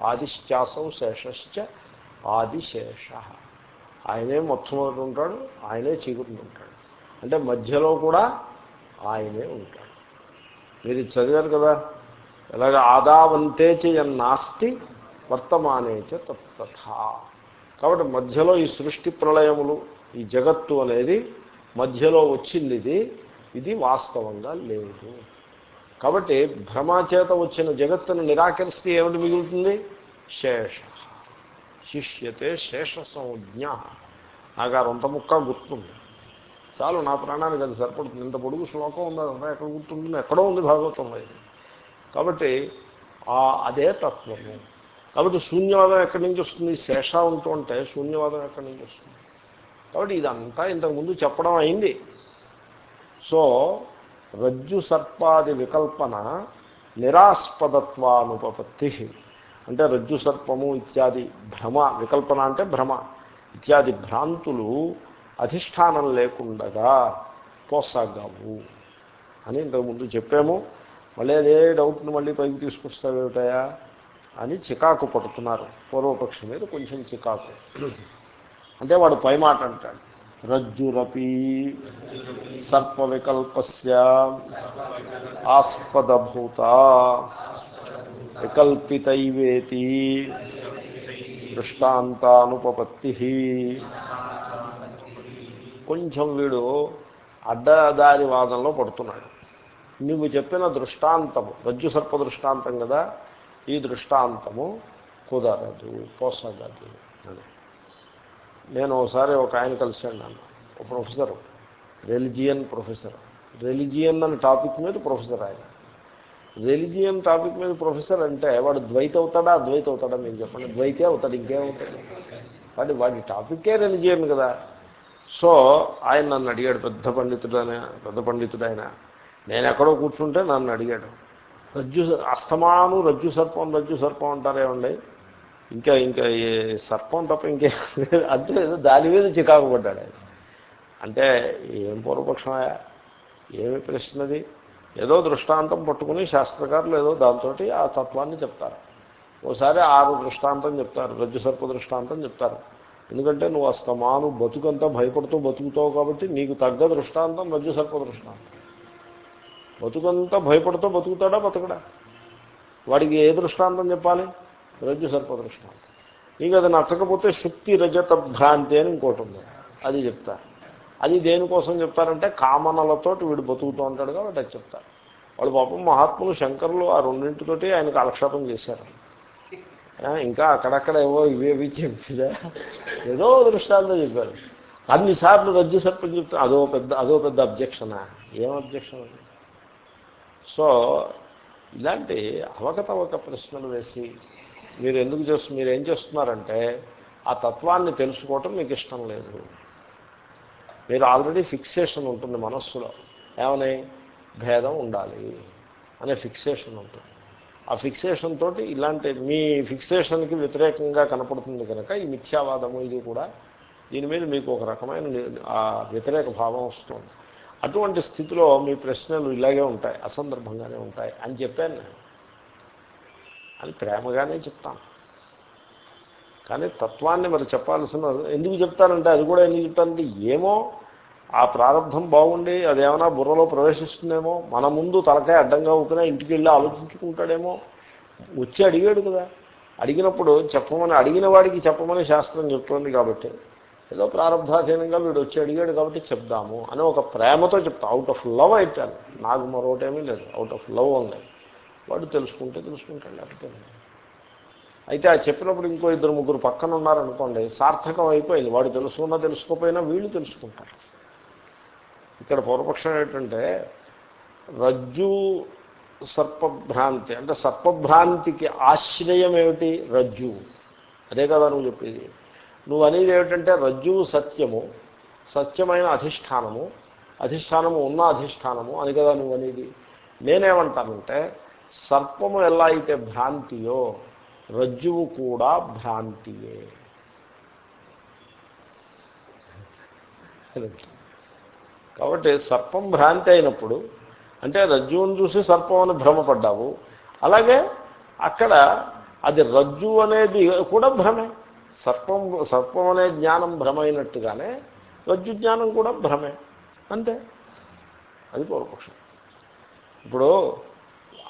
ఆదిశ్చాసం శేషశ్చ ఆదిశేష. ఆయనే మొట్టమొదటి ఉంటాడు ఆయనే చీకటి ఉంటాడు. అంటే మధ్యలో కూడా ఆయనే ఉంటాడు. మీరు చదివారు కదా? ఇలాగ ఆదావంతే నాస్తి వర్తమానేచ తథా. కాబట్టి మధ్యలో ఈ సృష్టి ప్రళయములు ఈ జగత్తు అనేది మధ్యలో వచ్చింది ఇది ఇది వాస్తవంగా లేదు. కాబట్టి భ్రమాచేత వచ్చిన జగత్తును నిరాకరిస్తే ఏమిటి మిగులుతుంది? శేష. శిష్యతే శేష సంజ్ఞ నాకు ఆ రొంత ముక్క గుర్తుంది. చాలు నా ప్రాణానికి అది సరిపడుతుంది. ఇంత పొడుగు శ్లోకం ఉంది? అదంతా ఎక్కడ గుర్తుంటుంది? ఎక్కడో ఉంది భాగవతంలో ఇది. కాబట్టి అదే తత్వము. కాబట్టి శూన్యవాదం ఎక్కడి నుంచి వస్తుంది? శేష ఉంటూ ఉంటే శూన్యవాదం ఎక్కడి నుంచి వస్తుంది? కాబట్టి ఇదంతా ఇంతకుముందు చెప్పడం అయింది. సో రజ్జు సర్పాది వికల్పన నిరాస్పదత్వానుపపత్తి. అంటే రజ్జు సర్పము ఇత్యాది భ్రమ వికల్పన అంటే భ్రమ. ఇత్యాది భ్రాంతులు అధిష్టానం లేకుండగా పోసాగావు అని ఇంతకుముందు చెప్పాము. మళ్ళీ అదే డౌట్ని మళ్ళీ పైకి తీసుకొస్తావేమిటయా అని చికాకు పడుతున్నారు. పూర్వపక్షం మీద కొంచెం చికాకు. అంటే వాడు పై మాట అంటాడు. రజ్జురపి సర్పవికల్పస్య ఆస్పదభూత వికల్పితైవేతి దృష్టాంతానుపపత్తి. కొంచెం వీడు అడ్డదారి వాదంలో పడుతున్నాడు. నువ్వు చెప్పిన దృష్టాంతము రజ్జు సర్ప దృష్టాంతం కదా ఈ దృష్టాంతము కుదరదు పోసగదు అని. నేను ఒకసారి ఒక ఆయన కలిసాను నన్ను ఒక ప్రొఫెసరు రెలిజియన్ ప్రొఫెసర్. రెలిజియన్ అనే టాపిక్ మీద ప్రొఫెసర్ ఆయన. రెలిజియన్ టాపిక్ మీద ప్రొఫెసర్ అంటే వాడు ద్వైత అవుతాడా అద్వైత అవుతాడా మీరు చెప్పండి ద్వైతే అవుతాడు ఇంకేమవుతాడు వాడి వాడి టాపిక్కే రెలిజియన్ కదా. సో ఆయన నన్ను అడిగాడు పెద్ద పండితుడు ఆయన పెద్ద పండితుడు ఆయన. నేను ఎక్కడో కూర్చుంటే నన్ను అడిగాడు రజ్జు అస్తమాను రజ్జు సర్పం రజ్జు సర్పం అంటారేమండి ఇంకా ఇంకా ఈ సర్పం తప్ప ఇంకే అంతే దాని మీద చికాకు పడ్డాడు ఆయన. అంటే ఏం పూర్వపక్షమయా ఏమి ప్రశ్నది? ఏదో దృష్టాంతం పట్టుకుని శాస్త్రకారులు ఏదో దాంతో ఆ తత్వాన్ని చెప్తారు. ఓసారి ఆరు దృష్టాంతం చెప్తారు రజ్జు సర్ప దృష్టాంతం చెప్తారు. ఎందుకంటే నువ్వు అస్తమాను బతుకంతా భయపడుతూ బతుకుతావు కాబట్టి నీకు తగ్గ దృష్టాంతం రజ్జు సర్ప దృష్టాంతం. బతుకంతా భయపడుతూ బతుకుతాడా బతకడా? వాడికి ఏ దృష్టాంతం చెప్పాలి? రజ్జు సర్ప దృష్టాంతం. నీకు అది నచ్చకపోతే శుక్తి రజత భ్రాంతి అని ఇంకోటి ఉంది. అది చెప్తారు అది దేనికోసం చెప్తారంటే కామనలతో వీడు బతుకుతూ ఉంటాడు కాబట్టి అది చెప్తారు వాళ్ళు పాపం మహాత్ములు శంకరులు ఆ రెండింటితోటి ఆయన కాలక్షేపం చేశారు. ఇంకా అక్కడక్కడ ఏవో ఇవేవి చెప్పిదా ఏదో దృష్టాంతం చెప్పారు. అన్నిసార్లు రజ్జు సర్పం చెప్తే అదో పెద్ద అదో పెద్ద అబ్జెక్షనా? ఏం అబ్జెక్షన్ సో ఇలాంటి అవకతవక ప్రశ్నలు వేసి మీరు ఎందుకు చేస్తు మీరు ఏం చేస్తున్నారంటే ఆ తత్వాన్ని తెలుసుకోవటం మీకు ఇష్టం లేదు. మీరు ఆల్రెడీ ఫిక్సేషన్ ఉంటుంది మనస్సులో. ఏమని? భేదం ఉండాలి అనే ఫిక్సేషన్ ఉంటుంది. ఆ ఫిక్సేషన్ తోటి ఇలాంటి మీ ఫిక్సేషన్కి వ్యతిరేకంగా కనపడుతుంది కనుక ఈ మిథ్యావాదము ఇది కూడా దీని మీద మీకు ఒక రకమైన వ్యతిరేక భావం వస్తుంది. అటువంటి స్థితిలో మీ ప్రశ్నలు ఇలాగే ఉంటాయి అసందర్భంగానే ఉంటాయి అని చెప్పాను నేను. అని ప్రేమగానే చెప్తాను. కానీ తత్వాన్ని మరి చెప్పాల్సిన ఎందుకు చెప్తానంటే అది కూడా ఎందుకు చెప్తానంటే ఏమో ఆ ప్రారంభం బాగుండి అదేమైనా బుర్రలో ప్రవేశిస్తుందేమో మన ముందు తలకాయ అడ్డంగా ఊపినా ఇంటికి వెళ్ళి ఆలోచించుకుంటాడేమో వచ్చి అడిగాడు కదా. అడిగినప్పుడు చెప్పమని అడిగిన వాడికి చెప్పమని శాస్త్రం చెప్తోంది కాబట్టి ఏదో ప్రారంభాధీనంగా వీడు వచ్చి అడిగాడు కాబట్టి చెప్దాము అని ఒక ప్రేమతో చెప్తా. అవుట్ ఆఫ్ లవ్ అయిపోయాను. నాకు మరొకటేమీ లేదు. అవుట్ ఆఫ్ లవ్ ఉంది వాడు తెలుసుకుంటే తెలుసుకుంటాడు లేకపోతే అయితే ఆ చెప్పినప్పుడు ఇంకో ఇద్దరు ముగ్గురు పక్కన ఉన్నారనుకోండి సార్థకం అయిపోయింది. వాడు తెలుసుకున్నా తెలుసుకోపోయినా వీళ్ళు తెలుసుకుంటారు. ఇక్కడ పూర్వపక్షం ఏంటంటే రజ్జు సర్పభ్రాంతి అంటే సర్పభ్రాంతికి ఆశ్రయం ఏమిటి రజ్జు. అదే కదా నువ్వు చెప్పేది. నువ్వు అనేది ఏమిటంటే రజ్జువు సత్యము సత్యమైన అధిష్టానము అధిష్టానము ఉన్న అధిష్టానము అని కదా నువ్వు అనేది నేనేమంటానంటే సర్పము ఎలా అయితే భ్రాంతియో రజ్జువు కూడా భ్రాంతియే. కాబట్టి సర్పం భ్రాంతి అయినప్పుడు అంటే రజ్జువును చూసి సర్పం అని భ్రమపడ్డావు అలాగే అక్కడ అది రజ్జు అనేది కూడా భ్రమే. సర్పం సర్పం అనే జ్ఞానం భ్రమైనట్టుగానే రజ్జు జ్ఞానం కూడా భ్రమే. అంతే. అది పూర్వపక్షం. ఇప్పుడు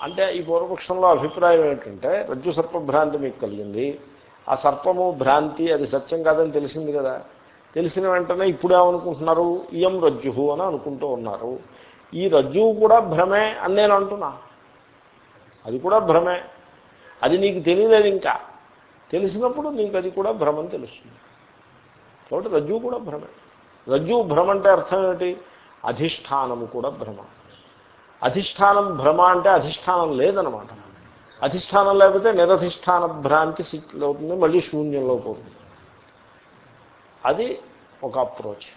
అంటే ఈ పూర్వపక్షంలో అభిప్రాయం ఏంటంటే రజ్జు సర్పభ్రాంతి మీకు కలిగింది. ఆ సర్పము భ్రాంతి అది సత్యం కాదని తెలిసింది కదా. తెలిసిన వెంటనే ఇప్పుడేమనుకుంటున్నారు ఇయం రజ్జు అని అనుకుంటూ ఉన్నారు. ఈ రజ్జువు కూడా భ్రమే అని నేను అంటున్నా. అది కూడా భ్రమే. అది నీకు తెలియలేదు ఇంకా. తెలిసినప్పుడు నీకు అది కూడా భ్రమం తెలుస్తుంది. కాబట్టి రజ్జువు కూడా భ్రమే. రజ్జువు భ్రమ అంటే అర్థం ఏమిటి అధిష్టానము కూడా భ్రమ. అధిష్టానం భ్రమ అంటే అధిష్టానం లేదనమాట అధిష్టానం లేకపోతే నిరధిష్టాన భ్రాంతి స్థితిలో అవుతుంది మళ్ళీ శూన్యంలో పోతుంది. అది ఒక అప్రోచ్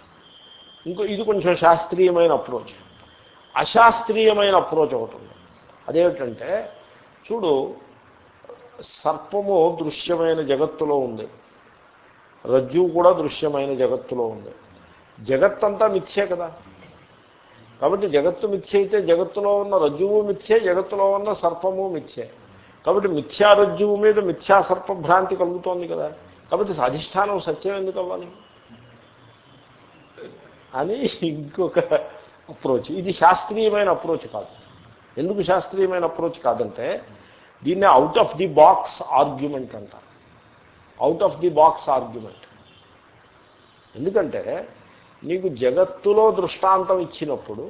ఇంకో ఇది కొంచెం శాస్త్రీయమైన అప్రోచ్ అశాస్త్రీయమైన అప్రోచ్ ఒకటి ఉంది. అదేమిటంటే చూడు సర్పము దృశ్యమైన జగత్తులో ఉంది. రజ్జు కూడా దృశ్యమైన జగత్తులో ఉంది. జగత్తంతా మిథ్యే కదా. కాబట్టి జగత్తు మిథ్య అయితే జగత్తులో ఉన్న రజ్జువు మిథ్యే జగత్తులో ఉన్న సర్పము మిథ్యే. కాబట్టి మిథ్యా రజ్జువు మీద మిథ్యా సర్పభ్రాంతి కలుగుతోంది కదా. కాబట్టి అధిష్టానం సత్యం ఎందుకు అవ్వాలి? అని ఇంకొక అప్రోచ్ ఇది శాస్త్రీయమైన అప్రోచ్ కాదు. ఎందుకు శాస్త్రీయమైన అప్రోచ్ కాదంటే దీన్ని out of the box argument అంటారు. Out of the box argument ఎందుకంటే నీకు జగత్తులో దృష్టాంతం ఇచ్చినప్పుడు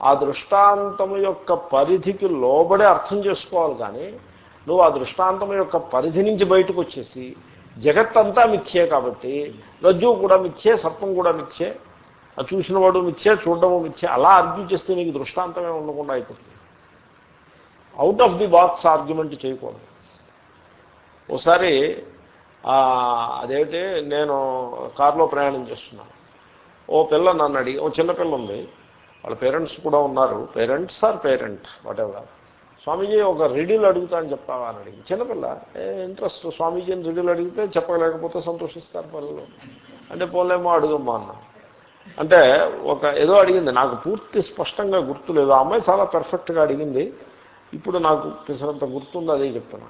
ఆ దృష్టాంతం యొక్క పరిధికి లోబడి అర్థం చేసుకోవాలి కానీ నువ్వు ఆ దృష్టాంతం యొక్క పరిధి నుంచి బయటకు వచ్చేసి జగత్తంతా మిథ్యే కాబట్టి రజ్జువు కూడా మిథ్యే సర్పం కూడా మిథ్యే ఆ చూసిన వాడు మిథ్యే చూడడము మిథ్యే అలా అర్జు చేస్తే నీకు దృష్టాంతమే ఉండకుండా అయిపోతుంది. Out of the box argument చేయకూడదు. ఒకసారి అదేమిటి నేను కారులో ప్రయాణం చేస్తున్నాను. ఓ పిల్ల నన్ను అడిగి ఓ చిన్నపిల్ల ఉంది. వాళ్ళ పేరెంట్స్ కూడా ఉన్నారు. Parents or parent whatever Swamiji ఒక రిడిల్ అడుగుతా అని చెప్తావా అని అడిగి చిన్నపిల్ల ఇంట్రెస్ట్ స్వామీజీని రిడిల్ అడిగితే చెప్పలేకపోతే సంతోషిస్తారు పిల్లలు. అంటే పోలేమో అడుగమ్మా అన్న. అంటే ఒక ఏదో అడిగింది. నాకు పూర్తి స్పష్టంగా గుర్తులేదు. ఆ అమ్మాయి చాలా పర్ఫెక్ట్గా అడిగింది. ఇప్పుడు నాకు పిసరంత గుర్తుంది అదే చెప్తున్నా.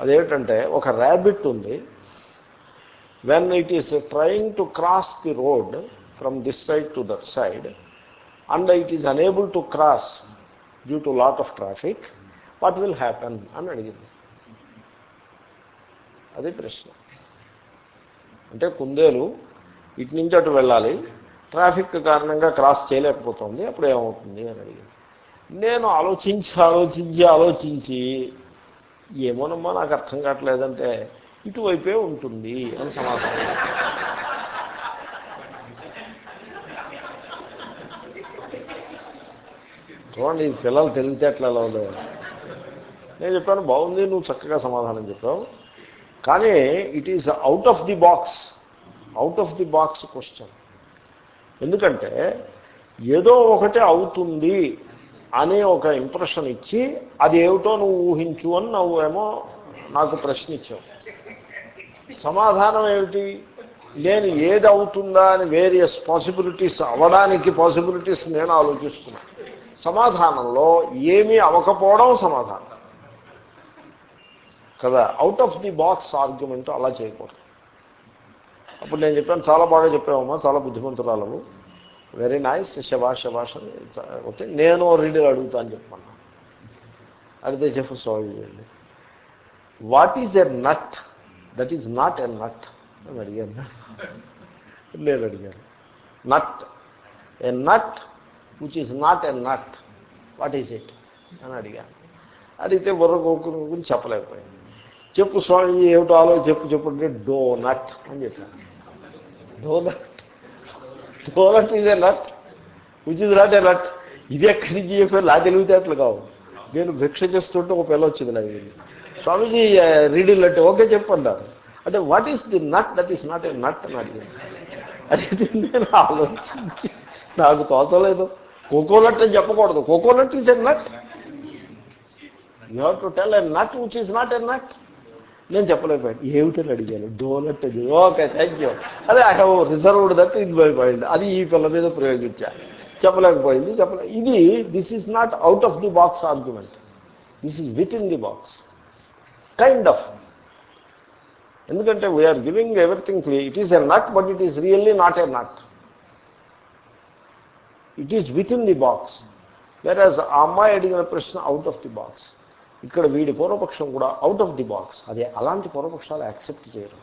అదేమిటంటే ఒక ర్యాబిట్ ఉంది. When it is trying to cross the road from this side to that side and it is unable to cross due to lot of traffic what will happen అని అడిగింది. అది ప్రశ్న. అంటే కుందేలు ఇటు నుంచి అటు వెళ్ళాలి ట్రాఫిక్ కారణంగా క్రాస్ చేయలేకపోతుంది అప్పుడు ఏమవుతుంది అని అడిగింది. నేను ఆలోచించి ఆలోచించి ఆలోచించి ఏమోనమ్మా నాకు అర్థం కావట్లేదంటే ఇటువైపే ఉంటుంది అని సమాధానం. చూడండి పిల్లలు తెలివితేటలు ఎలా ఉంది. నేను చెప్పాను బాగుంది నువ్వు చక్కగా సమాధానం చెప్పావు. కానీ it is out of the box out of the box question ఎందుకంటే ఏదో ఒకటి అవుతుంది. అనే ఒక ఇంప్రెషన్ ఇచ్చి అది ఏమిటో నువ్వు ఊహించు అని నువ్వేమో నాకు ప్రశ్న ఇచ్చావు. సమాధానం ఏమిటి? నేను ఏది అవుతుందా అని వేరియస్ పాసిబిలిటీస్ అవ్వడానికి పాసిబిలిటీస్ నేను ఆలోచిస్తున్నాను సమాధానంలో ఏమీ అవ్వకపోవడం సమాధానం. కదా out of the box argument అలా చేయకూడదు. అప్పుడు నేను చెప్పాను చాలా బాగా చెప్పావమ్మా చాలా బుద్ధిమంతురాలవు. వెరీ నైస్ శబాష్ శబాష్ ఓకే నేను రీడర్ అడుగుతా అని చెప్పమన్నా. అడిగితే చెఫ్ సాల్వ్ చేయండి. What is a nut that is not a nut అని అడిగాను. నేను అడిగాను. Nut a nut which is not a nut what is it అని అడిగాను. అడిగితే బుర్ర కోకుని గురించి చెప్పలేకపోయింది. చెప్పు స్వామి ఏమిటో ఆలో చెప్పు చెప్పు అంటే డో నట్ అని చెప్పాను. Doughnut doughnut is a nut. Which is not a nut ఇది ఎక్కడి నుంచి చెప్పారు నా తెలివితేటలు కావు. నేను భిక్ష చేస్తుంటే ఒక పిల్ల వచ్చింది నాకు స్వామీజీ రీడింగ్ అంటే ఓకే చెప్పన్నారు. అంటే what is the nut that is not a nut అని అడిగింది అది నేను ఆలోచించి నాకు తోచలేదు. కోకోనట్ అని చెప్పకూడదు. Coconut is a nut you have to tell a nut which is not a nut నేను చెప్పలేకపోయాను. ఏమిటని అడిగాను. డోనట్ అది ఓకే థ్యాంక్ యూ అదే I have reserved that in my mind అది ఈ పిల్ల మీద ప్రయోగించా. చెప్పలేకపోయింది చెప్పలే ఇది this is not out of the box argument this is within the box kind of ఎందుకంటే we are giving everything clear it is a nut but it is really not a nut it is within the box whereas ఆ అమ్మాయి అడిగిన ప్రశ్న అవుట్ ఆఫ్ ది బాక్స్ ఇక్కడ వీడి పూర్వపక్షం కూడా అవుట్ ఆఫ్ ది బాక్స్ అదే అలాంటి పూర్వపక్షాలు యాక్సెప్ట్ చేయరు.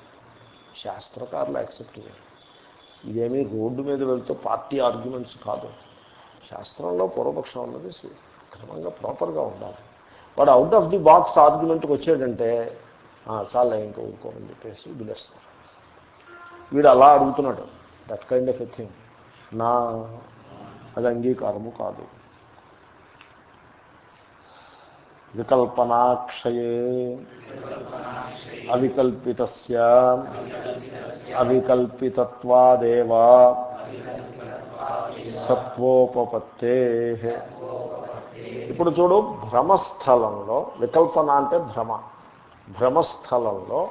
శాస్త్రకారులు యాక్సెప్ట్ చేయరు. ఇదేమీ రోడ్డు మీద వెళ్తూ పార్టీ ఆర్గ్యుమెంట్స్ కాదు. శాస్త్రంలో పూర్వపక్షం అన్నది క్రమంగా ప్రాపర్గా ఉండాలి. వాడు అవుట్ ఆఫ్ ది బాక్స్ ఆర్గ్యుమెంట్కి వచ్చాడంటే చాలా ఇంకా ఊరుకోమని చెప్పేసి బిలేస్తారు వీడు అలా అడుగుతున్నాడు. That kind of a thing నా అది అంగీకారము కాదు. వికల్పనాక్షయే అవికల్పిత అవికల్పితత్వాదేవా సత్వోపపత్తే ఇప్పుడు చూడు భ్రమస్థలంలో వికల్పన అంటే భ్రమ. భ్రమస్థలంలో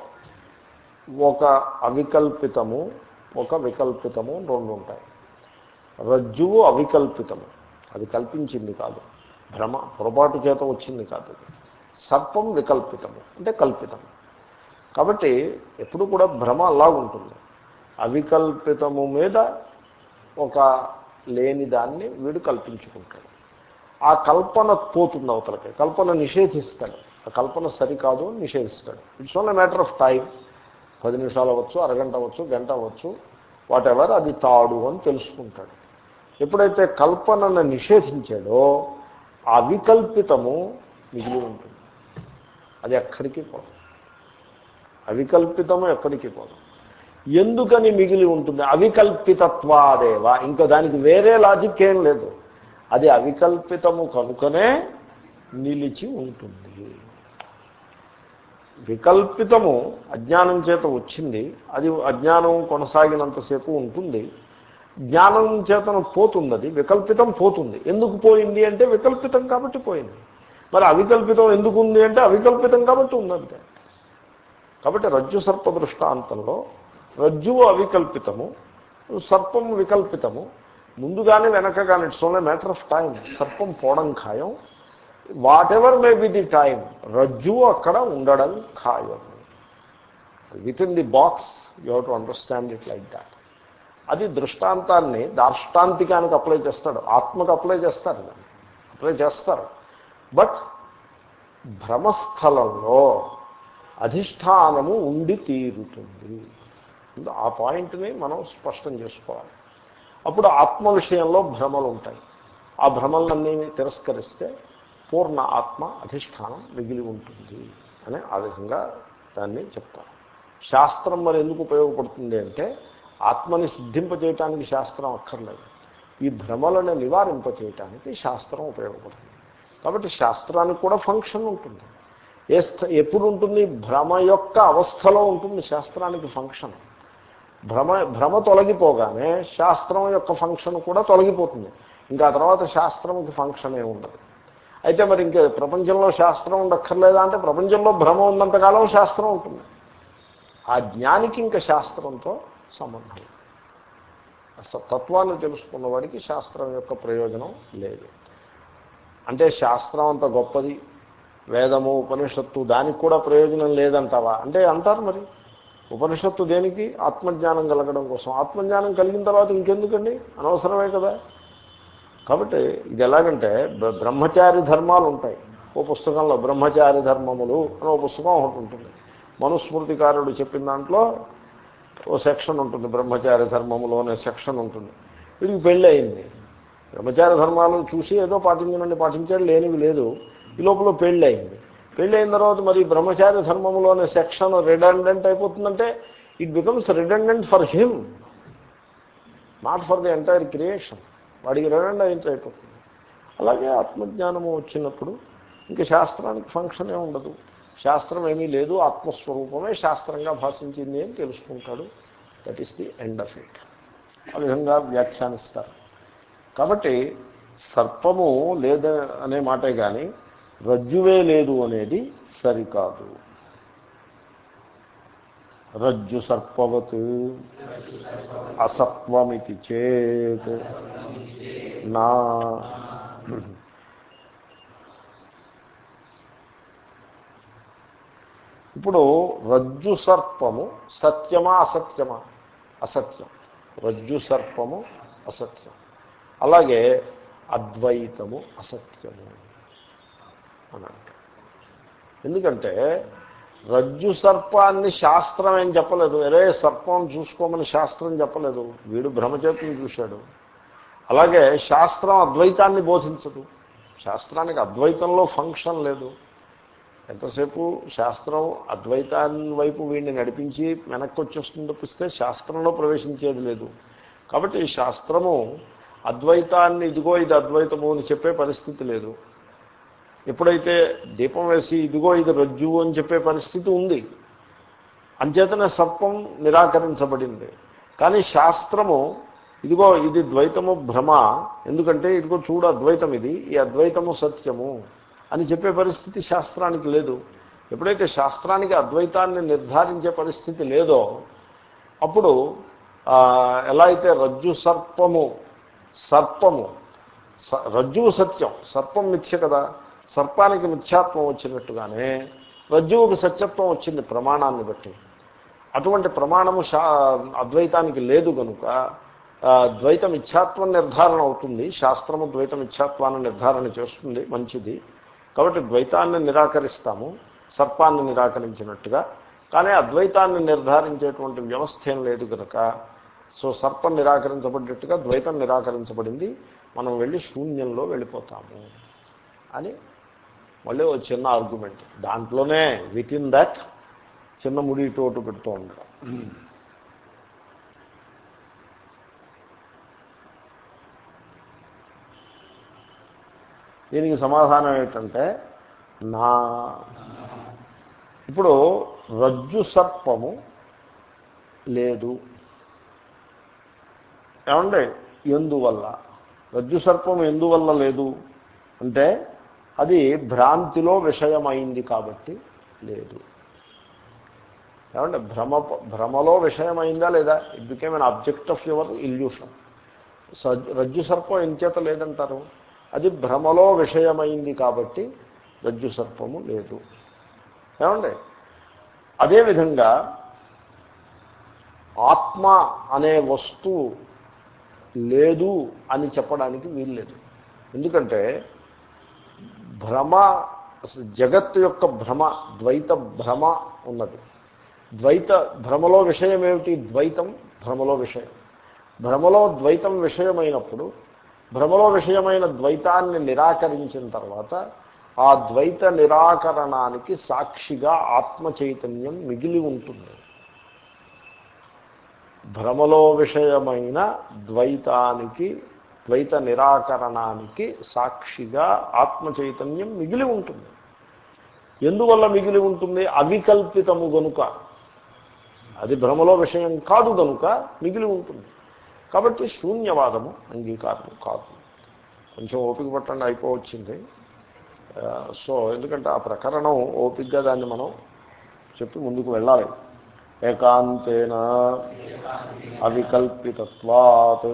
ఒక అవికల్పితము ఒక వికల్పితము రెండు ఉంటాయి రజ్జువు అవికల్పితము. అది కల్పించింది కాదు. భ్రమ పొరపాటు చేత వచ్చింది కాదు. సర్పం వికల్పితము అంటే కల్పితము కాబట్టి ఎప్పుడు కూడా భ్రమ అలాగుంటుంది అవికల్పితము మీద ఒక లేని దాన్ని వీడు కల్పించుకుంటాడు. ఆ కల్పన పోతుంది అవతలకి. కల్పన నిషేధిస్తాడు. ఆ కల్పన సరికాదు అని నిషేధిస్తాడు. It's only matter of time పది నిమిషాలు అవ్వచ్చు అరగంట అవ్వచ్చు గంట అవ్వచ్చు వాట్ ఎవర్ అది తాడు అని తెలుసుకుంటాడు. ఎప్పుడైతే కల్పనను నిషేధించాడో అవికల్పితము మిగిలి ఉంటుంది. అది ఎక్కడికి పోదు. అవికల్పితము ఎక్కడికి పోదు. ఎందుకని మిగిలి ఉంటుంది? అవికల్పితత్వాదేవా. ఇంకా దానికి వేరే లాజిక్ ఏం లేదు. అది అవికల్పితము కనుకనే నిలిచి ఉంటుంది. వికల్పితము అజ్ఞానం చేత వచ్చింది. అది అజ్ఞానం కొనసాగినంతసేపు ఉంటుంది. జ్ఞానం చేతన పోతుంది అది వికల్పితం పోతుంది. ఎందుకు పోయింది అంటే వికల్పితం కాబట్టి పోయింది. మరి అవికల్పితం ఎందుకు ఉంది అంటే అవికల్పితం కాబట్టి ఉందంతే. కాబట్టి రజ్జు సర్ప దృష్టాంతంలో రజ్జువు అవికల్పితము సర్పం వికల్పితము. ముందుగానే వెనక కానీ it's only matter of time సర్పం పోవడం ఖాయం. Whatever may be the time రజ్జువు అక్కడ ఉండడం ఖాయం. Within the box you have to understand it like that అది దృష్టాంతాన్ని దార్ష్టాంతికానికి అప్లై చేస్తాడు. ఆత్మకు అప్లై చేస్తారు. దాన్ని అప్లై చేస్తారు. బట్ భ్రమస్థలంలో అధిష్టానము ఉండి తీరుతుంది. ఆ పాయింట్ని మనం స్పష్టం చేసుకోవాలి. అప్పుడు ఆత్మ విషయంలో భ్రమలు ఉంటాయి. ఆ భ్రమలన్నీ తిరస్కరిస్తే పూర్ణ ఆత్మ అధిష్టానం మిగిలి ఉంటుంది అని ఆ విధంగా దాన్ని చెప్తారు. శాస్త్రం మరి ఎందుకు ఉపయోగపడుతుంది అంటే ఆత్మని సిద్ధింపజేయటానికి శాస్త్రం అక్కర్లేదు. ఈ భ్రమలను నివారింపచేయటానికి శాస్త్రం ఉపయోగపడుతుంది. కాబట్టి శాస్త్రానికి కూడా ఫంక్షన్ ఉంటుంది. ఏ ఎప్పుడు ఉంటుంది భ్రమ యొక్క అవస్థలో ఉంటుంది శాస్త్రానికి ఫంక్షన్. భ్రమ భ్రమ తొలగిపోగానే శాస్త్రం యొక్క ఫంక్షన్ కూడా తొలగిపోతుంది. ఇంకా తర్వాత శాస్త్రంకి ఫంక్షన్ ఏ ఉండదు. అయితే మరి ఇంకా ప్రపంచంలో శాస్త్రం ఉండక్కర్లేదా అంటే ప్రపంచంలో భ్రమ ఉన్నంతకాలం శాస్త్రం ఉంటుంది. ఆ జ్ఞానికి ఇంకా శాస్త్రంతో సంబంధం. తత్వాన్ని తెలుసుకున్న వాడికి శాస్త్రం యొక్క ప్రయోజనం లేదు. అంటే శాస్త్రం అంత గొప్పది. వేదము ఉపనిషత్తు దానికి కూడా ప్రయోజనం లేదంటావా? అంటే అంటారు మరి. ఉపనిషత్తు దేనికి? ఆత్మజ్ఞానం కలగడం కోసం. ఆత్మజ్ఞానం కలిగిన తర్వాత ఇంకెందుకండి? అనవసరమే కదా. కాబట్టి ఇది ఎలాగంటే బ్రహ్మచారి ధర్మాలు ఉంటాయి. ఓ పుస్తకంలో బ్రహ్మచారి ధర్మములు అని ఓ పుస్తకం ఒకటి ఉంటుంది. మనుస్మృతికారుడు చెప్పిన దాంట్లో ఓ సెక్షన్ ఉంటుంది బ్రహ్మచారి ధర్మములో అనే సెక్షన్ ఉంటుంది. వీడికి పెళ్ళి అయింది. బ్రహ్మచారి ధర్మాలను చూసి ఏదో పాటించనండి పాటించాడు లేనివి లేదు. ఈ లోపల పెళ్ళి అయింది. పెళ్ళి అయిన తర్వాత మరి బ్రహ్మచారి ధర్మంలోనే section redundant అయిపోతుందంటే it becomes redundant for him not for the entire creation వాడికి రిడండెంట్ అయిపోతుంది. అలాగే ఆత్మజ్ఞానము వచ్చినప్పుడు ఇంకా శాస్త్రానికి ఫంక్షన్ ఉండదు. శాస్త్రం ఏమీ లేదు ఆత్మస్వరూపమే శాస్త్రంగా భాషించింది అని తెలుసుకుంటాడు. That is the end of it ఆ విధంగా వ్యాఖ్యానిస్తారు. కాబట్టి సర్పము లేద అనే మాటే కానీ రజ్జువే లేదు అనేది సరికాదు. రజ్జు సర్పవత్ అసత్వమితి చేత్ నా ఇప్పుడు రజ్జు సర్పము సత్యమా అసత్యమా? అసత్యం. రజ్జు సర్పము అసత్యం. అలాగే అద్వైతము అసత్యము అని ఎందుకంటే రజ్జు సర్పాన్ని శాస్త్రం ఏం చెప్పలేదు. అరే సర్పం చూసుకోమని శాస్త్రం చెప్పలేదు. వీడు బ్రహ్మచేతుని చూశాడు. అలాగే శాస్త్రం అద్వైతాన్ని బోధించదు. శాస్త్రానికి అద్వైతంలో ఫంక్షన్ లేదు. ఎంతసేపు శాస్త్రం అద్వైతాన్ని వైపు వీడిని నడిపించి వెనక్కి వచ్చేస్తుంది తప్పిస్తే శాస్త్రంలో ప్రవేశించేది లేదు. కాబట్టి శాస్త్రము అద్వైతాన్ని ఇదిగో ఇది అద్వైతము అని చెప్పే పరిస్థితి లేదు. ఎప్పుడైతే దీపం వేసి ఇదిగో ఇది రజ్జువు అని చెప్పే పరిస్థితి ఉంది. అంచేతనే సర్పం నిరాకరించబడింది. కానీ శాస్త్రము ఇదిగో ఇది ద్వైతము భ్రమ. ఎందుకంటే ఇదిగో చూడు అద్వైతం ఇది. ఈ అద్వైతము సత్యము. అని చెప్పే పరిస్థితి శాస్త్రానికి లేదు. ఎప్పుడైతే శాస్త్రానికి అద్వైతాన్ని నిర్ధారించే పరిస్థితి లేదో అప్పుడు ఎలా అయితే రజ్జు సర్పము సర్పము రజ్జువు సత్యం సర్పం మిథ్య కదా సర్పానికి మిథ్యాత్వం వచ్చినట్టుగానే రజ్జువుకి సత్యత్వం వచ్చింది ప్రమాణాన్ని బట్టి. అటువంటి ప్రమాణము శా అద్వైతానికి లేదు కనుక ద్వైతం ఇచ్ఛాత్వం నిర్ధారణ అవుతుంది శాస్త్రము ద్వైతం ఇచ్ఛాత్వాన్ని నిర్ధారణ చేస్తుంది మంచిది. కాబట్టి ద్వైతాన్ని నిరాకరిస్తాము సర్పాన్ని నిరాకరించినట్టుగా. కానీ అద్వైతాన్ని నిర్ధారించేటువంటి వ్యవస్థ ఏం లేదు కనుక సో సర్పం నిరాకరించబడ్డట్టుగా ద్వైతం నిరాకరించబడింది. మనం వెళ్ళి శూన్యంలో వెళ్ళిపోతాము అని మళ్ళీ ఒక చిన్న ఆర్గ్యుమెంట్ దాంట్లోనే విత్ ఇన్ దట్ చిన్న ముడి తోటు పెడుతూ ఉండడం hmm. దీనికి సమాధానం ఏంటంటే నా. ఇప్పుడు రజ్జు సర్పము లేదు. ఏమండి? ఎందువల్ల? రజ్జు సర్పం ఎందువల్ల లేదు? అంటే అది భ్రాంతిలో విషయమైంది కాబట్టి లేదు. ఏమంటే భ్రమ భ్రమలో విషయమైందా లేదా? It became an object of your illusion రజ్జు సర్పం ఎంచేత లేదంటారు. అది భ్రమలో విషయమైంది కాబట్టి రజ్జు సర్పము లేదు. ఏమండి? అదేవిధంగా ఆత్మ అనే వస్తువు లేదు అని చెప్పడానికి వీల్లేదు ఎందుకంటే భ్రమ జగత్తు యొక్క భ్రమ ద్వైత భ్రమ ఉన్నది. ద్వైత భ్రమలో విషయం ఏమిటి ద్వైతం భ్రమలో విషయం. భ్రమలో ద్వైతం విషయమైనప్పుడు భ్రమలో విషయమైన ద్వైతాన్ని నిరాకరించిన తర్వాత ఆ ద్వైత నిరాకరణానికి సాక్షిగా ఆత్మ చైతన్యం మిగిలి ఉంటుంది. భ్రమలో విషయమైన ద్వైతానికి ద్వైత నిరాకరణానికి సాక్షిగా ఆత్మ చైతన్యం మిగిలి ఉంటుంది. ఎందువల్ల మిగిలి ఉంటుంది? అవికల్పితము గనుక. అది భ్రమలో విషయం కాదు గనుక మిగిలి ఉంటుంది. కాబట్టి శూన్యవాదము అంగీకారం కాదు. కొంచెం ఓపిక పట్టండి అయిపోవచ్చింది. సో ఎందుకంటే ఆ ప్రకరణం ఓపికగా దాన్ని మనం చెప్పి ముందుకు వెళ్ళాలి. ఏకాంతేన అవికల్పితత్వాత్.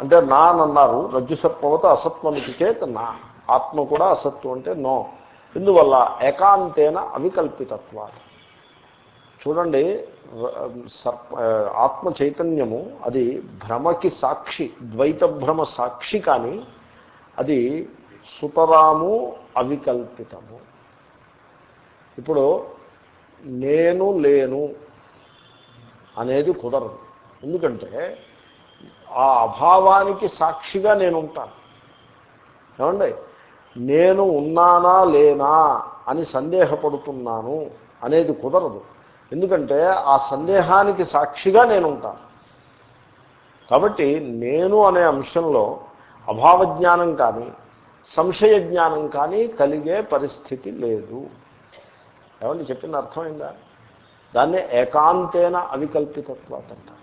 అంటే నా అన్నారు రజ్జు సత్వత అసత్వమికి చేత నా. ఆత్మ కూడా అసత్వం అంటే నో. ఇందువల్ల ఏకాంతేన అవికల్పితత్వాత్. చూడండి సర్ప ఆత్మ చైతన్యము అది భ్రమకి సాక్షి ద్వైత భ్రమ సాక్షి కానీ అది సుతరాము అవికల్పితము. ఇప్పుడు నేను లేను అనేది కుదరదు. ఎందుకంటే ఆ అభావానికి సాక్షిగా నేను ఉంటాను. ఏమండి? నేను ఉన్నానా లేనా అని సందేహపడుతున్నాను అనేది కుదరదు. ఎందుకంటే ఆ సందేహానికి సాక్షిగా నేను ఉంటాను కాబట్టి నేను అనే అంశంలో అభావజ్ఞానం కానీ సంశయ జ్ఞానం కానీ కలిగే పరిస్థితి లేదు. ఏమండి చెప్పిన అర్థమైందా దాన్ని ఏకాంతేన అవికల్పితత్వాత అంటారు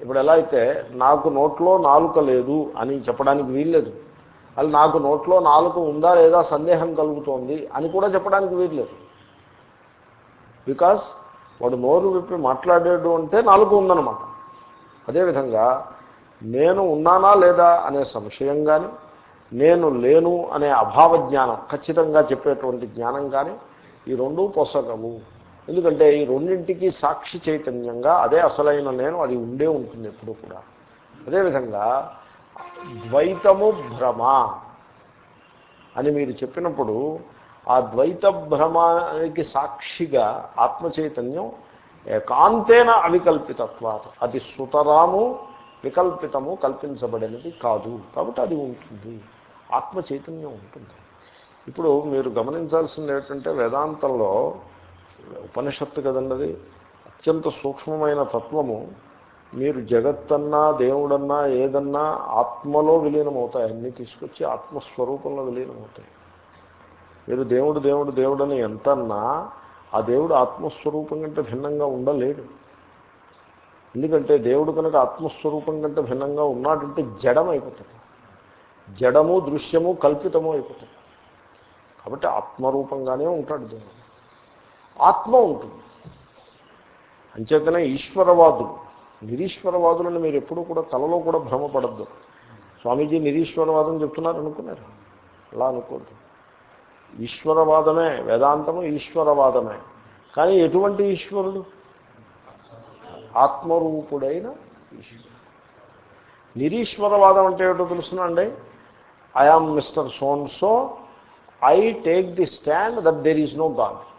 ఇప్పుడు ఎలా అయితే నాకు నోట్లో నాలుక లేదు అని చెప్పడానికి వీల్లేదు అది నాకు నోట్లో నాలుక ఉందా లేదా సందేహం కలుగుతోంది అని కూడా చెప్పడానికి వీల్లేదు. బికాస్ వాడు నోరు విప్పి మాట్లాడాడు అంటే నాలుగు ఉందన్నమాట. అదేవిధంగా నేను ఉన్నానా లేదా అనే సంశయం కానీ నేను లేను అనే అభావ జ్ఞానం ఖచ్చితంగా చెప్పేటువంటి జ్ఞానం కానీ ఈ రెండూ పొసగవు. ఎందుకంటే ఈ రెండింటికి సాక్షి చైతన్యంగా అదే అసలైన నేను అది ఉండే ఉంటుంది ఎప్పుడు కూడా. అదేవిధంగా ద్వైతము భ్రమ అని మీరు చెప్పినప్పుడు ఆ ద్వైత భ్రమానికి సాక్షిగా ఆత్మచైతన్యం ఏకాంతేన అవికల్పితత్వాత. అది సుతరాము వికల్పితము కల్పించబడినది కాదు. కాబట్టి అది ఉంటుంది. ఆత్మ చైతన్యం ఉంటుంది. ఇప్పుడు మీరు గమనించాల్సింది ఏంటంటే వేదాంతంలో ఉపనిషత్తు కదండది అత్యంత సూక్ష్మమైన తత్వము మీరు జగత్తన్నా దేవుడన్నా ఏదన్నా ఆత్మలో విలీనమవుతాయి. అన్నీ తీసుకొచ్చి ఆత్మస్వరూపంలో విలీనమవుతాయి. మీరు దేవుడు దేవుడు దేవుడని ఎంతన్నా ఆ దేవుడు ఆత్మస్వరూపం కంటే భిన్నంగా ఉండలేడు. ఎందుకంటే దేవుడు కనుక ఆత్మస్వరూపం కంటే భిన్నంగా ఉన్నాడంటే జడం అయిపోతుంది. జడము దృశ్యము కల్పితము అయిపోతుంది. కాబట్టి ఆత్మరూపంగానే ఉంటాడు దేవుడు. ఆత్మ ఉంటుంది. అంచేతనే ఈశ్వరవాదులు నిరీశ్వరవాదులను మీరు ఎప్పుడూ కూడా తలలో కూడా భ్రమపడద్దు. స్వామీజీ నిరీశ్వరవాదం చెప్తున్నారు అనుకున్నారు? అలా అనుకోద్దు. ఈశ్వరవాదమే వేదాంతము ఈశ్వరవాదమే. కానీ ఎటువంటి ఈశ్వరుడు? ఆత్మరూపుడైన ఈశ్వరుడు. నిరీశ్వరవాదం అంటే ఏమిటో తెలుసునండి? I am mister son so I take the stand that there is no God.